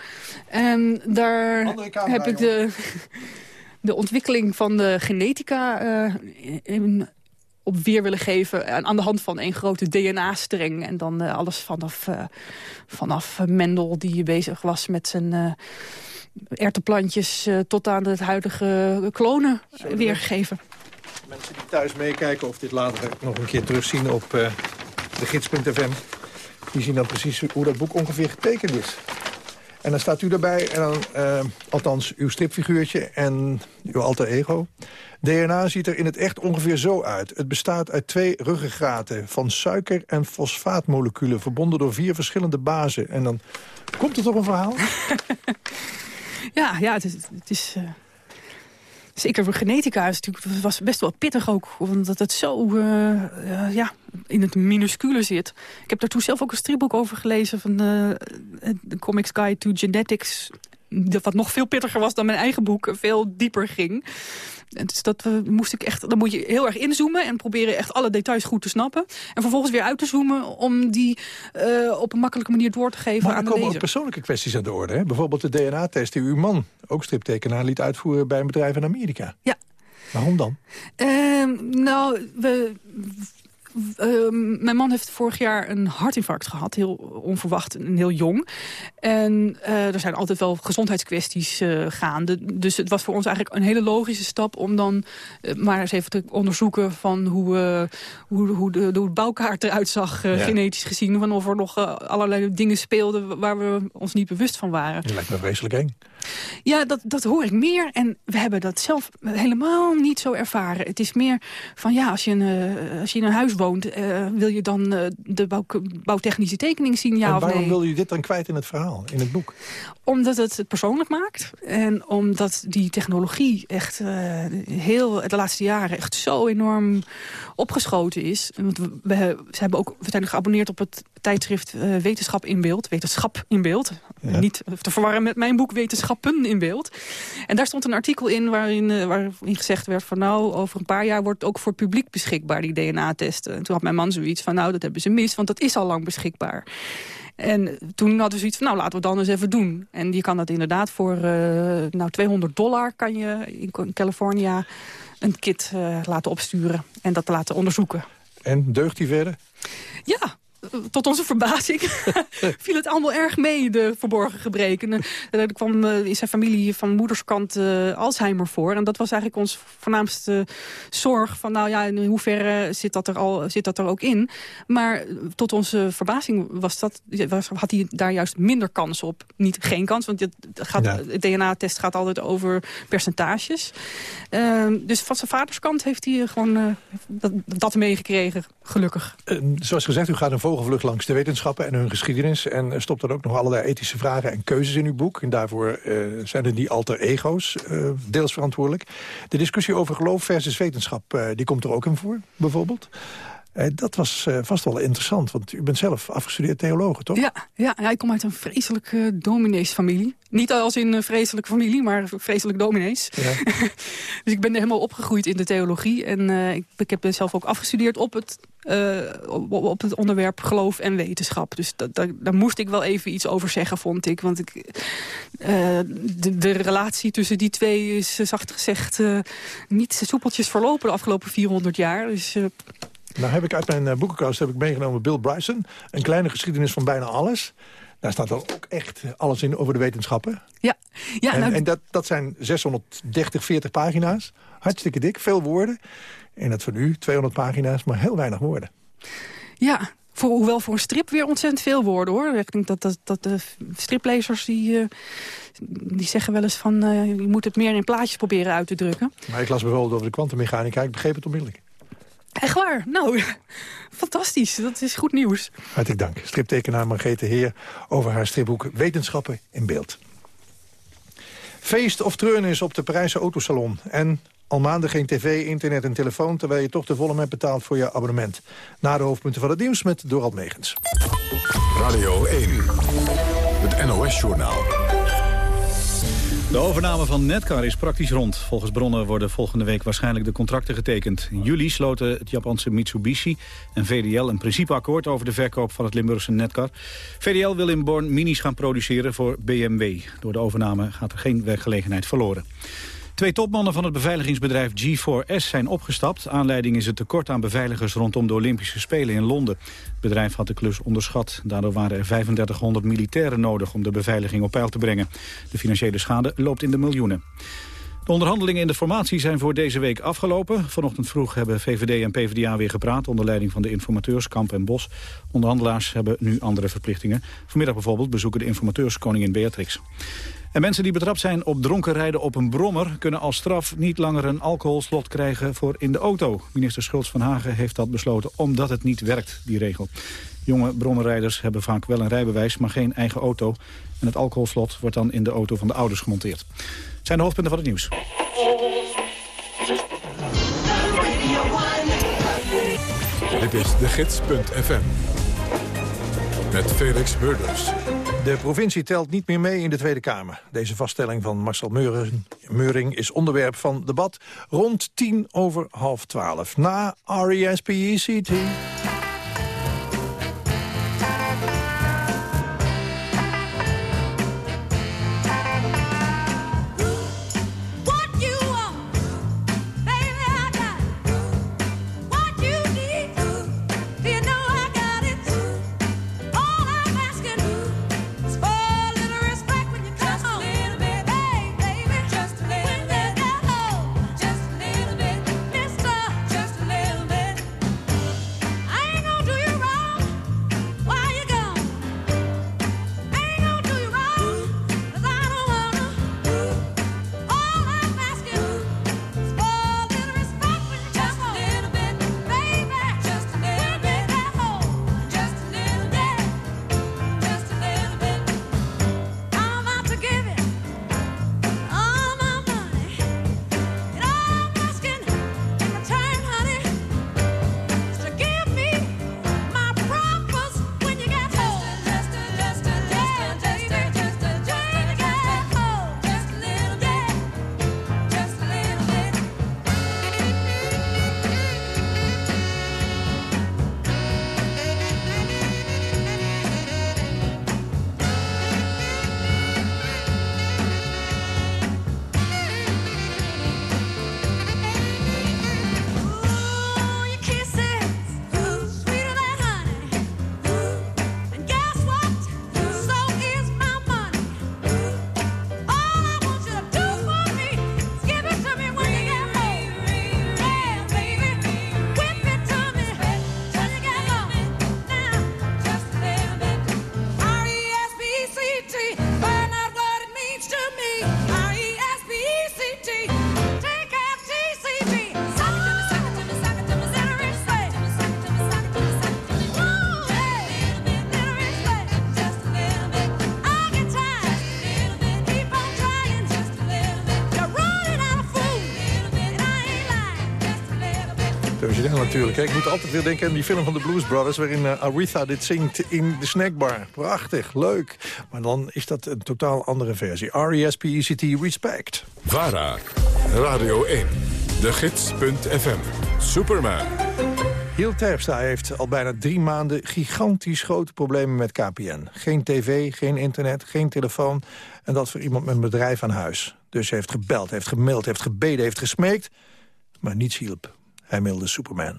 Speaker 17: En daar
Speaker 9: camera,
Speaker 17: heb ik de, de ontwikkeling van de genetica eh, in- op weer willen geven... aan de hand van een grote DNA-streng. En dan eh, alles vanaf, eh, vanaf Mendel die bezig was met zijn... eh ertenplantjes tot aan het huidige klonen weergegeven.
Speaker 9: Mensen die thuis meekijken of dit later nog een keer terugzien op eh, de gids.fm... die zien dan precies hoe dat boek ongeveer getekend is. En dan staat u erbij, en dan, eh, althans uw stripfiguurtje en uw alter ego. DNA ziet er in het echt ongeveer zo uit. Het bestaat uit twee ruggengraten van suiker- en fosfaatmoleculen... verbonden door vier verschillende bazen. En dan komt er toch een verhaal?
Speaker 17: Ja, ja het is... Het is eh, Zeker voor genetica is natuurlijk, was best wel pittig ook. Omdat het zo eh, eh, ja, in het minuscule zit. Ik heb daartoe zelf ook een stripboek over gelezen... van de, de Comics Guide to Genetics. Wat nog veel pittiger was dan mijn eigen boek. Veel dieper ging. En dus dat moest ik echt, dan moet je heel erg inzoomen... en proberen echt alle details goed te snappen. En vervolgens weer uit te zoomen... om die eh, op een makkelijke manier door te geven
Speaker 9: Maar
Speaker 17: aan
Speaker 9: er
Speaker 17: de
Speaker 9: komen ook
Speaker 17: lezer.
Speaker 9: persoonlijke kwesties aan de orde. Hè? Bijvoorbeeld de DNA-test die uw man, ook striptekenaar... liet uitvoeren bij een bedrijf in Amerika.
Speaker 17: Ja.
Speaker 9: Waarom dan?
Speaker 17: Ehm, nou, we, ehm, mijn man heeft vorig jaar een hartinfarct gehad. Heel onverwacht en heel jong. En eh, er zijn altijd wel gezondheidskwesties eh, gaande. Dus het was voor ons eigenlijk een hele logische stap... om dan eh, maar eens even te onderzoeken... van hoe, eh, hoe, hoe, de, hoe het bouwkaart eruit zag, eh,
Speaker 9: Ja.
Speaker 17: genetisch gezien. Van of er nog eh, allerlei dingen speelden... waar we ons niet bewust van waren.
Speaker 9: Dat lijkt me vreselijk eng.
Speaker 17: Ja, dat, dat hoor ik meer. En we hebben dat zelf helemaal niet zo ervaren. Het is meer van, ja, als je in, eh, als je in een huis woont... eh, wil je dan eh, de bouw, bouwtechnische tekening zien, ja
Speaker 9: en
Speaker 17: of
Speaker 9: waarom
Speaker 17: nee?
Speaker 9: wil u dit dan kwijt in het verhaal, in het boek?
Speaker 17: Omdat het het persoonlijk maakt. En omdat die technologie echt eh, heel, de laatste jaren echt zo enorm opgeschoten is. Want we, we, ze hebben ook, we zijn geabonneerd op het tijdschrift Wetenschap in Beeld. Wetenschap in Beeld.
Speaker 9: Ja.
Speaker 17: Niet te verwarren met mijn boek Wetenschappen in Beeld. En daar stond een artikel in waarin, eh, waarin gezegd werd van... nou, over een paar jaar wordt ook voor publiek beschikbaar, die DNA-testen. En toen had mijn man zoiets van, nou, dat hebben ze mis, want dat is al lang beschikbaar. En toen hadden we zoiets van, nou, laten we het dan eens even doen. En je kan dat inderdaad voor eh, nou, 200 dollar kan je in California een kit eh, laten opsturen. En dat laten onderzoeken.
Speaker 9: En deugt die verder?
Speaker 17: Ja, tot onze verbazing viel het allemaal erg mee, de verborgen gebreken. Eh, Er kwam eh, in zijn familie van moederskant eh, Alzheimer voor. En dat was eigenlijk ons voornaamste zorg. Van nou ja, in hoeverre zit dat er, al, zit dat er ook in? Maar tot onze verbazing was dat, was, had hij daar juist minder kans op. Niet geen kans, want het, gaat,
Speaker 9: Ja.
Speaker 17: het DNA-test gaat altijd over percentages. Ehm, dus van zijn vaderskant heeft hij gewoon dat, dat meegekregen, gelukkig.
Speaker 9: Zoals gezegd, u gaat een vogelvlucht langs de wetenschappen en hun geschiedenis... en stopt dan ook nog allerlei ethische vragen en keuzes in uw boek. En daarvoor eh, zijn er die alter ego's eh, deels verantwoordelijk. De discussie over geloof versus wetenschap, eh, die komt er ook in voor, bijvoorbeeld. Eh, dat was eh, vast wel interessant, want u bent zelf afgestudeerd theoloog, toch?
Speaker 17: Ja, ja, ja ik kom uit een vreselijke domineesfamilie. Niet als in een vreselijke familie, maar vreselijk dominees. Ja. dus ik ben helemaal opgegroeid in de theologie. En uh, ik, ik heb zelf ook afgestudeerd op het, uh, op, op, het onderwerp geloof en wetenschap. Dus dat, dat, daar moest ik wel even iets over zeggen, vond ik. Want ik, uh, de, de, relatie tussen die twee is, zacht gezegd, niet soepeltjes verlopen de afgelopen 400 jaar. Dus...
Speaker 9: Nou heb ik uit mijn boekenkast heb ik meegenomen Bill Bryson. Een kleine geschiedenis van bijna alles. Daar staat dan ook echt alles in over de wetenschappen.
Speaker 17: Ja. ja
Speaker 9: en,
Speaker 17: nou...
Speaker 9: en dat, dat zijn 630, 40 pagina's. Hartstikke dik, veel woorden. En dat van u, 200 pagina's, maar heel weinig woorden.
Speaker 17: Ja, voor, hoewel voor een strip weer ontzettend veel woorden, hoor. Ik denk dat, dat, dat de striplezers die, uh, die zeggen wel eens van... Uh, je moet het meer in plaatjes proberen uit te drukken.
Speaker 9: Maar ik las bijvoorbeeld over de kwantummechanica. Ik begreep het onmiddellijk.
Speaker 17: Echt waar? Nou, fantastisch. Dat is goed nieuws.
Speaker 9: Hartelijk dank. Striptekenaar Margrethe Heer over haar stripboek Wetenschappen in Beeld. Feest of treurnis op de Parijse autosalon. En al maanden geen tv, internet en telefoon... terwijl je toch de volle met betaalt voor je abonnement. Na de hoofdpunten van het nieuws met Dorald Megens.
Speaker 1: Radio 1, het NOS-journaal.
Speaker 2: De overname van Netcar is praktisch rond. Volgens bronnen worden volgende week waarschijnlijk de contracten getekend. In juli sloten het Japanse Mitsubishi en VDL een principeakkoord... over de verkoop van het Limburgse Netcar. VDL wil in Born minis gaan produceren voor BMW. Door de overname gaat er geen werkgelegenheid verloren. Twee topmannen van het beveiligingsbedrijf G4S zijn opgestapt. Aanleiding is het tekort aan beveiligers rondom de Olympische Spelen in Londen. Het bedrijf had de klus onderschat. Daardoor waren er 3500 militairen nodig om de beveiliging op peil te brengen. De financiële schade loopt in de miljoenen. De onderhandelingen in de formatie zijn voor deze week afgelopen. Vanochtend vroeg hebben VVD en PvdA weer gepraat... onder leiding van de informateurs Kamp en Bos. Onderhandelaars hebben nu andere verplichtingen. Vanmiddag bijvoorbeeld bezoeken de informateurs koningin Beatrix. En mensen die betrapt zijn op dronken rijden op een brommer... kunnen als straf niet langer een alcoholslot krijgen voor in de auto. Minister Schultz van Hagen heeft dat besloten omdat het niet werkt, die regel. Jonge brommerrijders hebben vaak wel een rijbewijs, maar geen eigen auto. En het alcoholslot wordt dan in de auto van de ouders gemonteerd. Het zijn de hoofdpunten van het nieuws.
Speaker 1: Dit is de gids.fm. Met Felix Murders.
Speaker 9: De provincie telt niet meer mee in de Tweede Kamer. Deze vaststelling van Marcel Meuring is onderwerp van debat rond tien over half twaalf. Na R-E-S-P-E-C-T. Natuurlijk. Hè. Ik moet altijd weer denken aan die film van de Blues Brothers... waarin uh, Aretha dit zingt in de snackbar. Prachtig, leuk. Maar dan is dat een totaal andere versie. R-E-S-P-E-C-T, Respect.
Speaker 1: VARA, Radio 1, de gids.fm, Superman.
Speaker 9: Hiel Terpstra heeft al bijna drie maanden gigantisch grote problemen met KPN. Geen tv, geen internet, geen telefoon. En dat voor iemand met een bedrijf aan huis. Dus hij heeft gebeld, heeft gemaild, heeft gebeden, heeft gesmeekt. Maar niets hielp. Hij mailde Superman.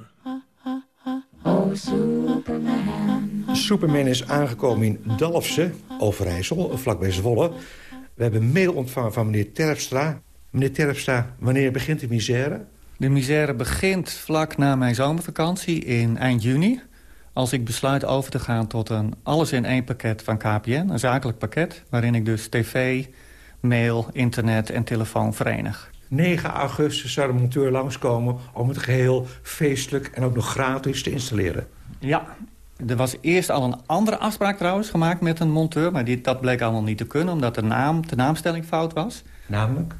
Speaker 18: Oh, Superman. Superman is aangekomen in Dalfsen, Overijssel, vlakbij Zwolle. We hebben mail ontvangen van meneer Terpstra. Meneer Terpstra, wanneer begint de misère?
Speaker 19: De misère begint vlak na mijn zomervakantie in eind juni. Als ik besluit over te gaan tot een alles-in-één pakket van KPN. Een zakelijk pakket, waarin ik dus tv, mail, internet en telefoon verenig.
Speaker 18: 9 augustus zou de monteur langskomen om het geheel feestelijk en ook nog gratis te installeren.
Speaker 19: Ja, er was eerst al een andere afspraak trouwens gemaakt met een monteur... maar die, dat bleek allemaal niet te kunnen, omdat de, naam, de naamstelling fout was.
Speaker 18: Namelijk?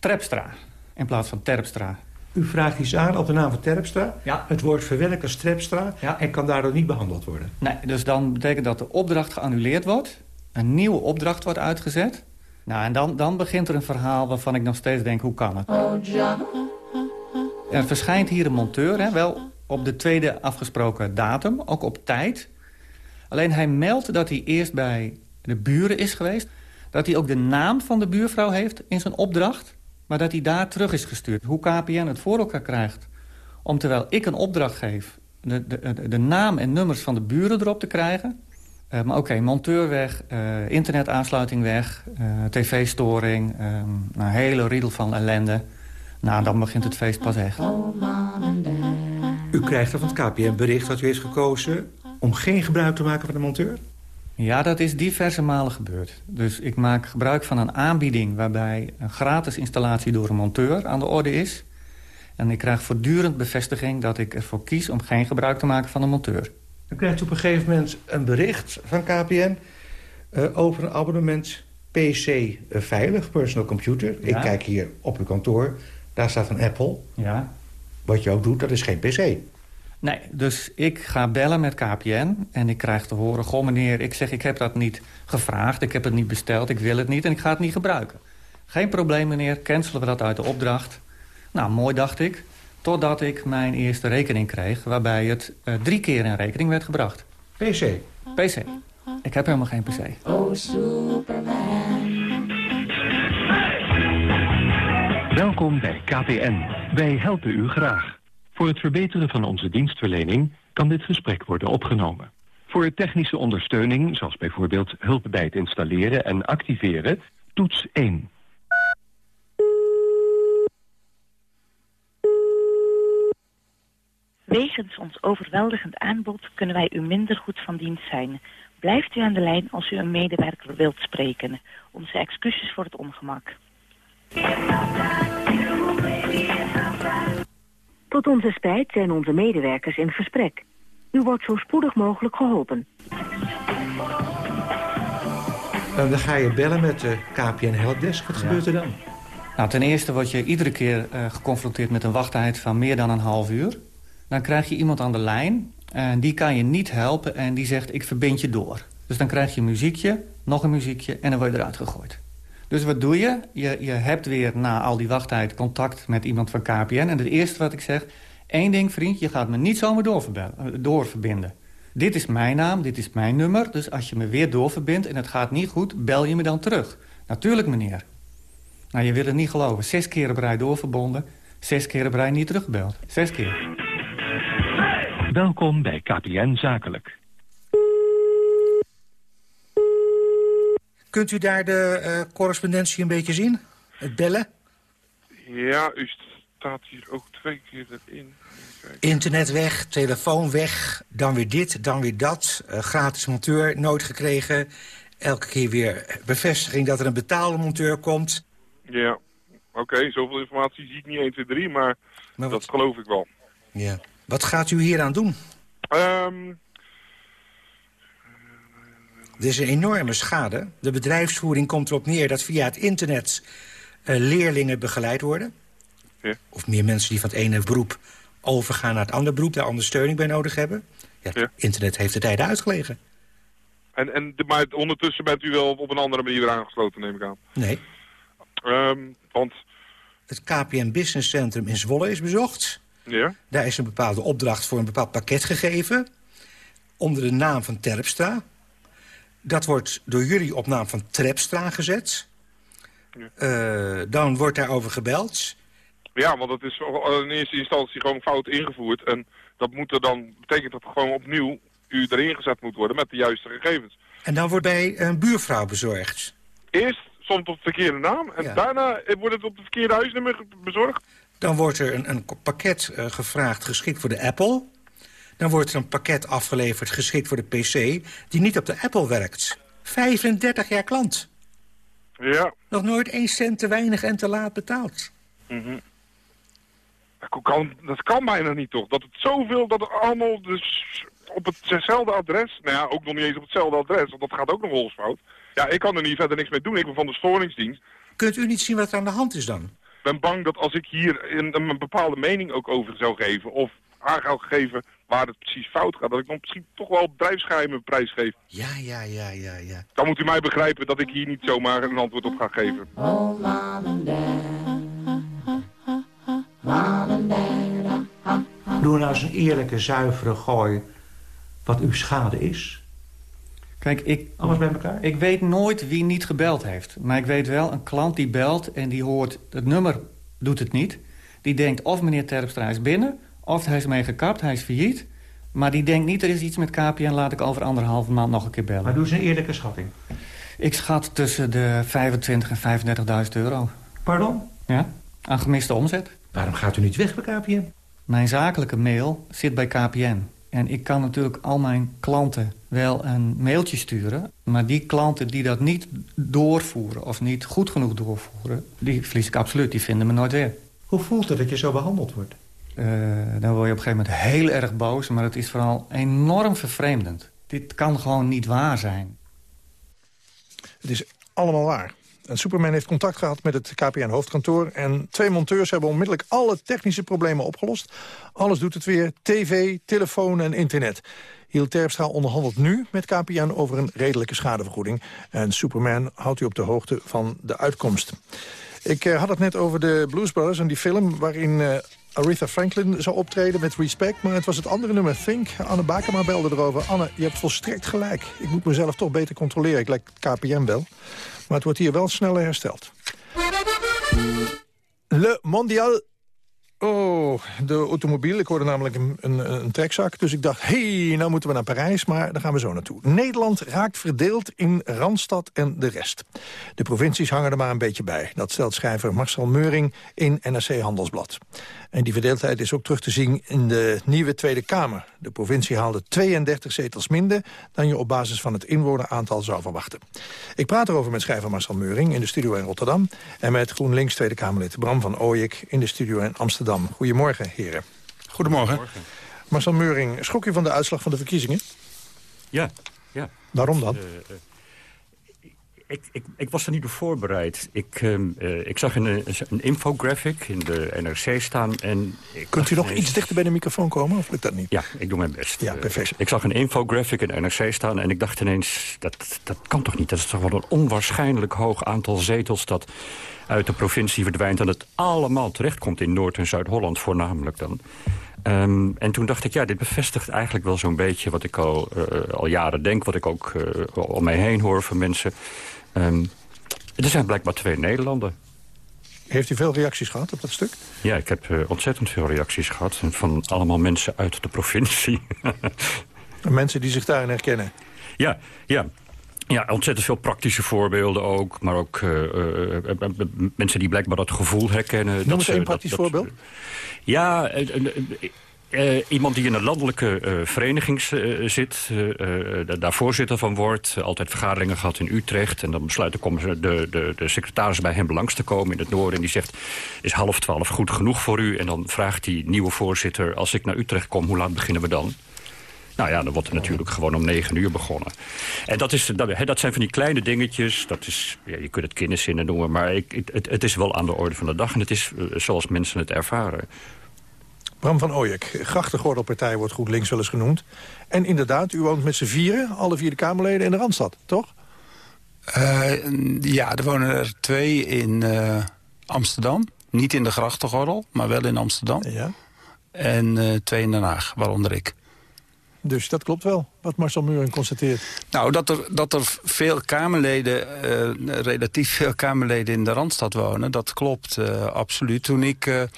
Speaker 19: Trepstra, in plaats van Terpstra.
Speaker 18: U vraagt iets aan op de naam van Terpstra.
Speaker 19: Ja.
Speaker 18: Het wordt verwerkt als Trepstra
Speaker 19: ja.
Speaker 18: en kan daardoor niet behandeld worden.
Speaker 19: Nee, dus dan betekent dat de opdracht geannuleerd wordt. Een nieuwe opdracht wordt uitgezet. Nou, en dan, dan begint er een verhaal waarvan ik nog steeds denk, hoe kan het? Er verschijnt hier een monteur, hè, wel op de tweede afgesproken datum, ook op tijd. Alleen hij meldt dat hij eerst bij de buren is geweest. Dat hij ook de naam van de buurvrouw heeft in zijn opdracht. Maar dat hij daar terug is gestuurd. Hoe KPN het voor elkaar krijgt om terwijl ik een opdracht geef... de, de, de naam en nummers van de buren erop te krijgen... Uh, maar oké, okay, monteur weg, uh, internetaansluiting weg, uh, tv-storing, een hele riedel van ellende. Nou, dan begint het feest pas echt.
Speaker 18: U krijgt er van het KPN bericht dat u heeft gekozen om geen gebruik te maken van de monteur?
Speaker 19: Ja, dat is diverse malen gebeurd. Dus ik maak gebruik van een aanbieding waarbij een gratis installatie door een monteur aan de orde is. En ik krijg voortdurend bevestiging dat ik ervoor kies om geen gebruik te maken van een monteur.
Speaker 18: Dan krijgt u op een gegeven moment een bericht van KPN... Uh, over een abonnement PC uh, veilig, personal computer.
Speaker 19: Ja.
Speaker 18: Ik kijk hier op uw kantoor, daar staat een Apple.
Speaker 19: Ja.
Speaker 18: Wat je ook doet, dat is geen PC.
Speaker 19: Nee, dus ik ga bellen met KPN en ik krijg te horen... goh meneer, ik zeg ik heb dat niet gevraagd, ik heb het niet besteld... ik wil het niet en ik ga het niet gebruiken. Geen probleem meneer, cancelen we dat uit de opdracht. Nou, mooi dacht ik. Totdat ik mijn eerste rekening kreeg... waarbij het uh, drie keer in rekening werd gebracht.
Speaker 18: PC?
Speaker 19: PC. Ik heb helemaal geen PC.
Speaker 18: Oh, Superman.
Speaker 20: Welkom bij KPN. Wij helpen u graag. Voor het verbeteren van onze dienstverlening kan dit gesprek worden opgenomen. Voor technische ondersteuning, zoals bijvoorbeeld hulp bij het installeren en activeren, toets 1.
Speaker 21: Wegens ons overweldigend aanbod kunnen wij u minder goed van dienst zijn. Blijft u aan de lijn als u een medewerker wilt spreken. Onze excuses voor het ongemak.
Speaker 22: Tot onze spijt zijn onze medewerkers in gesprek. U wordt zo spoedig mogelijk geholpen.
Speaker 18: En dan ga je bellen met de KPN Helpdesk. Wat ja. gebeurt er dan?
Speaker 19: Nou, ten eerste word je iedere keer uh, geconfronteerd met een wachttijd van meer dan een half uur. Dan krijg je iemand aan de lijn en die kan je niet helpen en die zegt ik verbind je door. Dus dan krijg je een muziekje, nog een muziekje en dan word je eruit gegooid. Dus wat doe je? je? Je hebt weer na al die wachttijd contact met iemand van KPN. En het eerste wat ik zeg, één ding vriend, je gaat me niet zomaar doorverbinden. Dit is mijn naam, dit is mijn nummer. Dus als je me weer doorverbindt en het gaat niet goed, bel je me dan terug. Natuurlijk meneer. Nou, je wil het niet geloven. Zes keer op doorverbonden, zes keer op niet teruggebeld. Zes keer.
Speaker 20: Welkom bij KPN Zakelijk.
Speaker 18: Kunt u daar de uh, correspondentie een beetje zien? Het bellen?
Speaker 23: Ja, u staat hier ook twee keer erin.
Speaker 18: Internet weg, telefoon weg, dan weer dit, dan weer dat. Uh, gratis monteur nooit gekregen. Elke keer weer bevestiging dat er een betaalde monteur komt.
Speaker 23: Ja, oké, okay, zoveel informatie zie ik niet 1, 2, 3, maar, maar dat geloof ik wel.
Speaker 18: Ja. Wat gaat u hier aan doen?
Speaker 23: Um...
Speaker 18: Er is een enorme schade. De bedrijfsvoering komt erop neer dat via het internet uh, leerlingen begeleid worden.
Speaker 23: Ja.
Speaker 18: Of meer mensen die van het ene beroep overgaan naar het andere beroep... daar ondersteuning bij nodig hebben. Ja, het internet heeft de tijden uitgelegen.
Speaker 23: En, en, maar ondertussen bent u wel op een andere manier weer aangesloten, neem ik aan.
Speaker 18: Nee.
Speaker 23: Ehm, want,
Speaker 18: Het KPN Business Centrum in Zwolle is bezocht.
Speaker 23: Ja,
Speaker 18: Daar is een bepaalde opdracht voor een bepaald pakket gegeven. Onder de naam van Terpstra. Dat wordt door jullie op naam van Trepstra gezet. Eh, dan wordt daarover gebeld.
Speaker 23: ja, want dat is in eerste instantie gewoon fout ingevoerd. En dat moet er dan, betekent dat gewoon opnieuw u erin gezet moet worden met de juiste gegevens.
Speaker 18: En dan wordt bij een buurvrouw bezorgd.
Speaker 23: Eerst stond het op de verkeerde naam en daarna wordt het op de verkeerde huisnummer bezorgd.
Speaker 18: Dan wordt er een, een pakket eh, gevraagd geschikt voor de Apple. Dan wordt er een pakket afgeleverd geschikt voor de PC... die niet op de Apple werkt. 35 jaar klant.
Speaker 23: Ja.
Speaker 18: Nog nooit één cent te weinig en te laat betaald.
Speaker 23: Mhm. Dat kan, dat kan bijna niet toch? Dat het zoveel, dat het allemaal dus op hetzelfde adres, nou ja, ook nog niet eens op hetzelfde adres, want dat gaat ook nog wel eens fout. Ja, ik kan er niet verder niks mee doen. Ik ben van de storingsdienst.
Speaker 18: Kunt u niet zien wat er aan de hand is dan?
Speaker 23: Ik ben bang dat als ik hier een, een bepaalde mening ook over zou geven, of aan zou geven waar het precies fout gaat, dat ik dan misschien toch wel bedrijfsgeheimen prijs geef.
Speaker 18: Ja, ja, ja, ja, ja.
Speaker 23: Dan moet u mij begrijpen dat ik hier niet zomaar een antwoord op ga geven.
Speaker 16: Oh.
Speaker 18: Doe nou eens een eerlijke, zuivere gooi wat uw schade is.
Speaker 19: Kijk, ik,
Speaker 18: Alles bij elkaar?
Speaker 19: ik weet nooit wie niet gebeld heeft. Maar ik weet wel, een klant die belt en die hoort... het nummer doet het niet. Die denkt of meneer Terpstra is binnen... of hij is mee gekapt, hij is failliet. Maar die denkt niet, er is iets met KPN... laat ik over anderhalve maand nog een keer bellen.
Speaker 18: Maar doe eens een eerlijke schatting.
Speaker 19: Ik schat tussen de 25 en 35.000 euro.
Speaker 18: Pardon?
Speaker 19: Ja, aan gemiste omzet.
Speaker 18: Waarom gaat u niet weg bij KPN?
Speaker 19: Mijn zakelijke mail zit bij KPN. En ik kan natuurlijk al mijn klanten wel een mailtje sturen. Maar die klanten die dat niet doorvoeren of niet goed genoeg doorvoeren... die verlies ik absoluut, die vinden me nooit weer.
Speaker 18: Hoe voelt het dat je zo behandeld wordt?
Speaker 19: Eh, dan word je op een gegeven moment heel erg boos... maar het is vooral enorm vervreemdend. Dit kan gewoon niet waar zijn.
Speaker 9: Het is allemaal waar. En Superman heeft contact gehad met het KPN-hoofdkantoor... en twee monteurs hebben onmiddellijk alle technische problemen opgelost. Alles doet het weer, tv, telefoon en internet. Hiel Terpstra onderhandelt nu met KPN over een redelijke schadevergoeding. En Superman houdt u op de hoogte van de uitkomst. Ik eh, had het net over de Blues Brothers en die film... waarin eh, Aretha Franklin zou optreden met Respect. Maar het was het andere nummer, Think. Anne Bakema belde erover. Anne, je hebt volstrekt gelijk. Ik moet mezelf toch beter controleren. Ik lijk KPN wel. Maar het wordt hier wel sneller hersteld. Le Mondial. Oh, de automobiel. Ik hoorde namelijk een, een, een trekzak. Dus ik dacht, hé, hey, nou moeten we naar Parijs. Maar daar gaan we zo naartoe. Nederland raakt verdeeld in Randstad en de rest. De provincies hangen er maar een beetje bij. Dat stelt schrijver Marcel Meuring in NRC Handelsblad. En die verdeeldheid is ook terug te zien in de nieuwe Tweede Kamer. De provincie haalde 32 zetels minder... dan je op basis van het inwoneraantal zou verwachten. Ik praat erover met schrijver Marcel Meuring in de studio in Rotterdam... en met GroenLinks Tweede Kamerlid Bram van Ooyek in de studio in Amsterdam. Goedemorgen, heren.
Speaker 24: Goedemorgen.
Speaker 9: Marcel Meuring, schrok u van de uitslag van de verkiezingen?
Speaker 24: Ja, ja.
Speaker 9: Waarom dan?
Speaker 24: Eh, eh, ik, ik, ik was er niet op voorbereid. Ik, ehm, eh, ik zag een, eh, een infographic in de NRC staan. En
Speaker 9: Kunt u nog iets dichter bij de microfoon komen, of lukt dat niet?
Speaker 24: Ja, ik doe mijn best.
Speaker 9: Ja,
Speaker 24: Eh,
Speaker 9: perfect.
Speaker 24: ik zag een infographic in de NRC staan en ik dacht ineens... Dat, dat kan toch niet? Dat is toch wel een onwaarschijnlijk hoog aantal zetels... dat uit de provincie verdwijnt en het allemaal terechtkomt in Noord- en Zuid-Holland voornamelijk dan. Ehm, en toen dacht ik, ja, dit bevestigt eigenlijk wel zo'n beetje... wat ik al, al jaren denk, wat ik ook eh, om mij heen hoor van mensen. Ehm, er zijn blijkbaar twee Nederlanden.
Speaker 9: Heeft u veel reacties gehad op dat stuk?
Speaker 24: Ja, ik heb eh, ontzettend veel reacties gehad. Van allemaal mensen uit de provincie.
Speaker 9: Mensen die zich daarin herkennen.
Speaker 24: ja, ja. Ja, ontzettend veel praktische voorbeelden ook. Maar ook eh, eh, mensen die blijkbaar dat gevoel herkennen.
Speaker 9: Noem
Speaker 24: dat
Speaker 9: eens
Speaker 24: dat-
Speaker 9: praktisch
Speaker 24: dat-
Speaker 9: voorbeeld.
Speaker 24: Ja, eh, iemand die in een landelijke eh, vereniging eh, zit, da- daar voorzitter van wordt. altijd vergaderingen gehad in Utrecht. En dan besluit de, commis- de, de, de secretaris bij hem langs te komen in het noorden. En die zegt, is half twaalf goed genoeg voor u? En dan vraagt die nieuwe voorzitter, als ik naar Utrecht kom, hoe laat beginnen we dan? Nou ja, dan wordt er natuurlijk gewoon om negen uur begonnen. En dat, is, dat, zijn van die kleine dingetjes. Dat is, ja, je kunt het kinderzinnen noemen. Maar ik, het, het is wel aan de orde van de dag. En het is zoals mensen het ervaren.
Speaker 9: Bram van Ooyek, grachtengordelpartij wordt GroenLinks wel eens genoemd. En inderdaad, u woont met z'n vieren, alle vier de Kamerleden in de Randstad, toch?
Speaker 25: Uh, ja, er wonen er twee in uh, Amsterdam. Niet in de grachtengordel, maar wel in Amsterdam.
Speaker 9: Ja.
Speaker 25: En uh, twee in Den Haag, waaronder ik.
Speaker 9: Dus dat klopt wel, wat Marcel Muren constateert.
Speaker 25: Nou, dat er, dat er veel Kamerleden, relatief veel Kamerleden in de Randstad wonen... dat klopt absoluut. Toen ik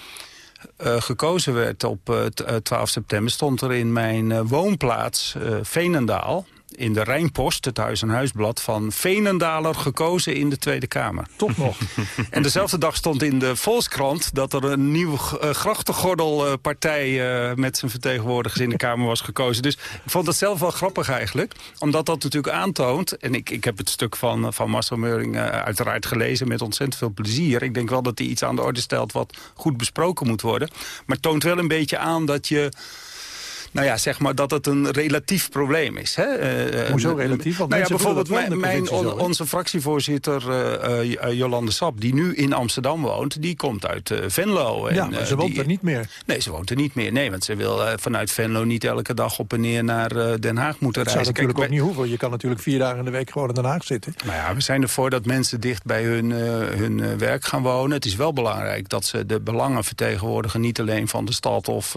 Speaker 25: uh, gekozen werd op 12 september... stond er in mijn woonplaats Veenendaal in de Rijnpost, het Huis- en Huisblad... van Veenendaler gekozen in de Tweede Kamer.
Speaker 9: Toch nog.
Speaker 25: en dezelfde dag stond in de Volkskrant... dat er een nieuwe uh, grachtengordelpartij uh, met zijn vertegenwoordigers in de Kamer was gekozen. Dus ik vond dat zelf wel grappig eigenlijk. Omdat dat natuurlijk aantoont... en ik, ik heb het stuk van, van Marcel Meuring uh, uiteraard gelezen met ontzettend veel plezier. Ik denk wel dat hij iets aan de orde stelt wat goed besproken moet worden. Maar het toont wel een beetje aan dat je nou ja, zeg maar dat het een relatief probleem is. Hè?
Speaker 9: Uh, Hoezo relatief? Want
Speaker 25: nou ja, bijvoorbeeld mijn, mijn on, onze fractievoorzitter Jolande Sap, die nu in Amsterdam woont, die komt uit Venlo. En,
Speaker 9: ja, maar ze woont
Speaker 25: die,
Speaker 9: er niet meer.
Speaker 25: Nee, ze woont er niet meer. Nee, want ze wil vanuit Venlo niet elke dag op en neer naar Den Haag moeten
Speaker 9: dat
Speaker 25: reizen.
Speaker 9: Dat zou natuurlijk Kijk, ook niet hoeven. Je kan natuurlijk vier dagen in de week gewoon in Den Haag zitten.
Speaker 25: Maar ja, we zijn ervoor dat mensen dicht bij hun, hun werk gaan wonen. Het is wel belangrijk dat ze de belangen vertegenwoordigen, niet alleen van de stad of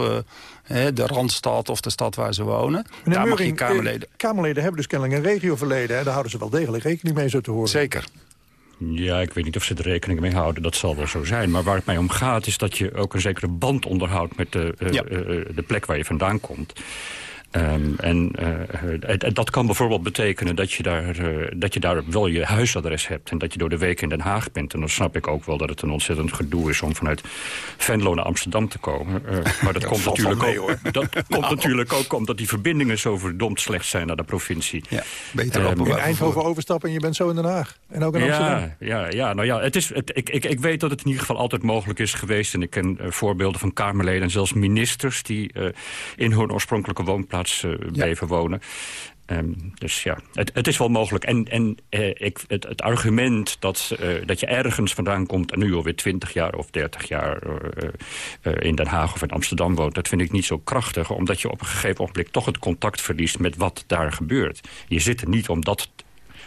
Speaker 25: de Randstad of de stad waar ze wonen.
Speaker 9: Meneer
Speaker 25: Daar mag je Kamerleden...
Speaker 9: Kamerleden hebben dus kennelijk een regioverleden. Hè? Daar houden ze wel degelijk rekening mee, zo te horen.
Speaker 25: Zeker.
Speaker 24: Ja, ik weet niet of ze er rekening mee houden. Dat zal wel zo zijn. Maar waar het mij om gaat is dat je ook een zekere band onderhoudt... met de, uh,
Speaker 25: ja.
Speaker 24: uh, de plek waar je vandaan komt. Um, en uh, dat kan bijvoorbeeld betekenen dat je, daar, uh, dat je daar wel je huisadres hebt... en dat je door de week in Den Haag bent. En dan snap ik ook wel dat het een ontzettend gedoe is... om vanuit Venlo naar Amsterdam te komen. Uh, maar dat, komt, natuurlijk,
Speaker 25: mee,
Speaker 24: ook, dat komt natuurlijk ook omdat die verbindingen zo verdomd slecht zijn naar de provincie.
Speaker 25: Ja, beter
Speaker 24: um,
Speaker 9: in Eindhoven overstappen en je bent zo in Den Haag. En ook in Amsterdam.
Speaker 24: Ja, ja, ja, nou ja het is, het, ik, ik, ik weet dat het in ieder geval altijd mogelijk is geweest. En ik ken voorbeelden van Kamerleden en zelfs ministers... die in hun oorspronkelijke woonplaats uh, blijven ja. wonen. Um, dus ja, het, het, is wel mogelijk. En, en uh, ik, het, het, argument dat, uh, dat je ergens vandaan komt... en nu alweer 20 jaar of 30 jaar uh, in Den Haag of in Amsterdam woont... dat vind ik niet zo krachtig. Omdat je op een gegeven ogenblik toch het contact verliest... met wat daar gebeurt. Je zit er niet om dat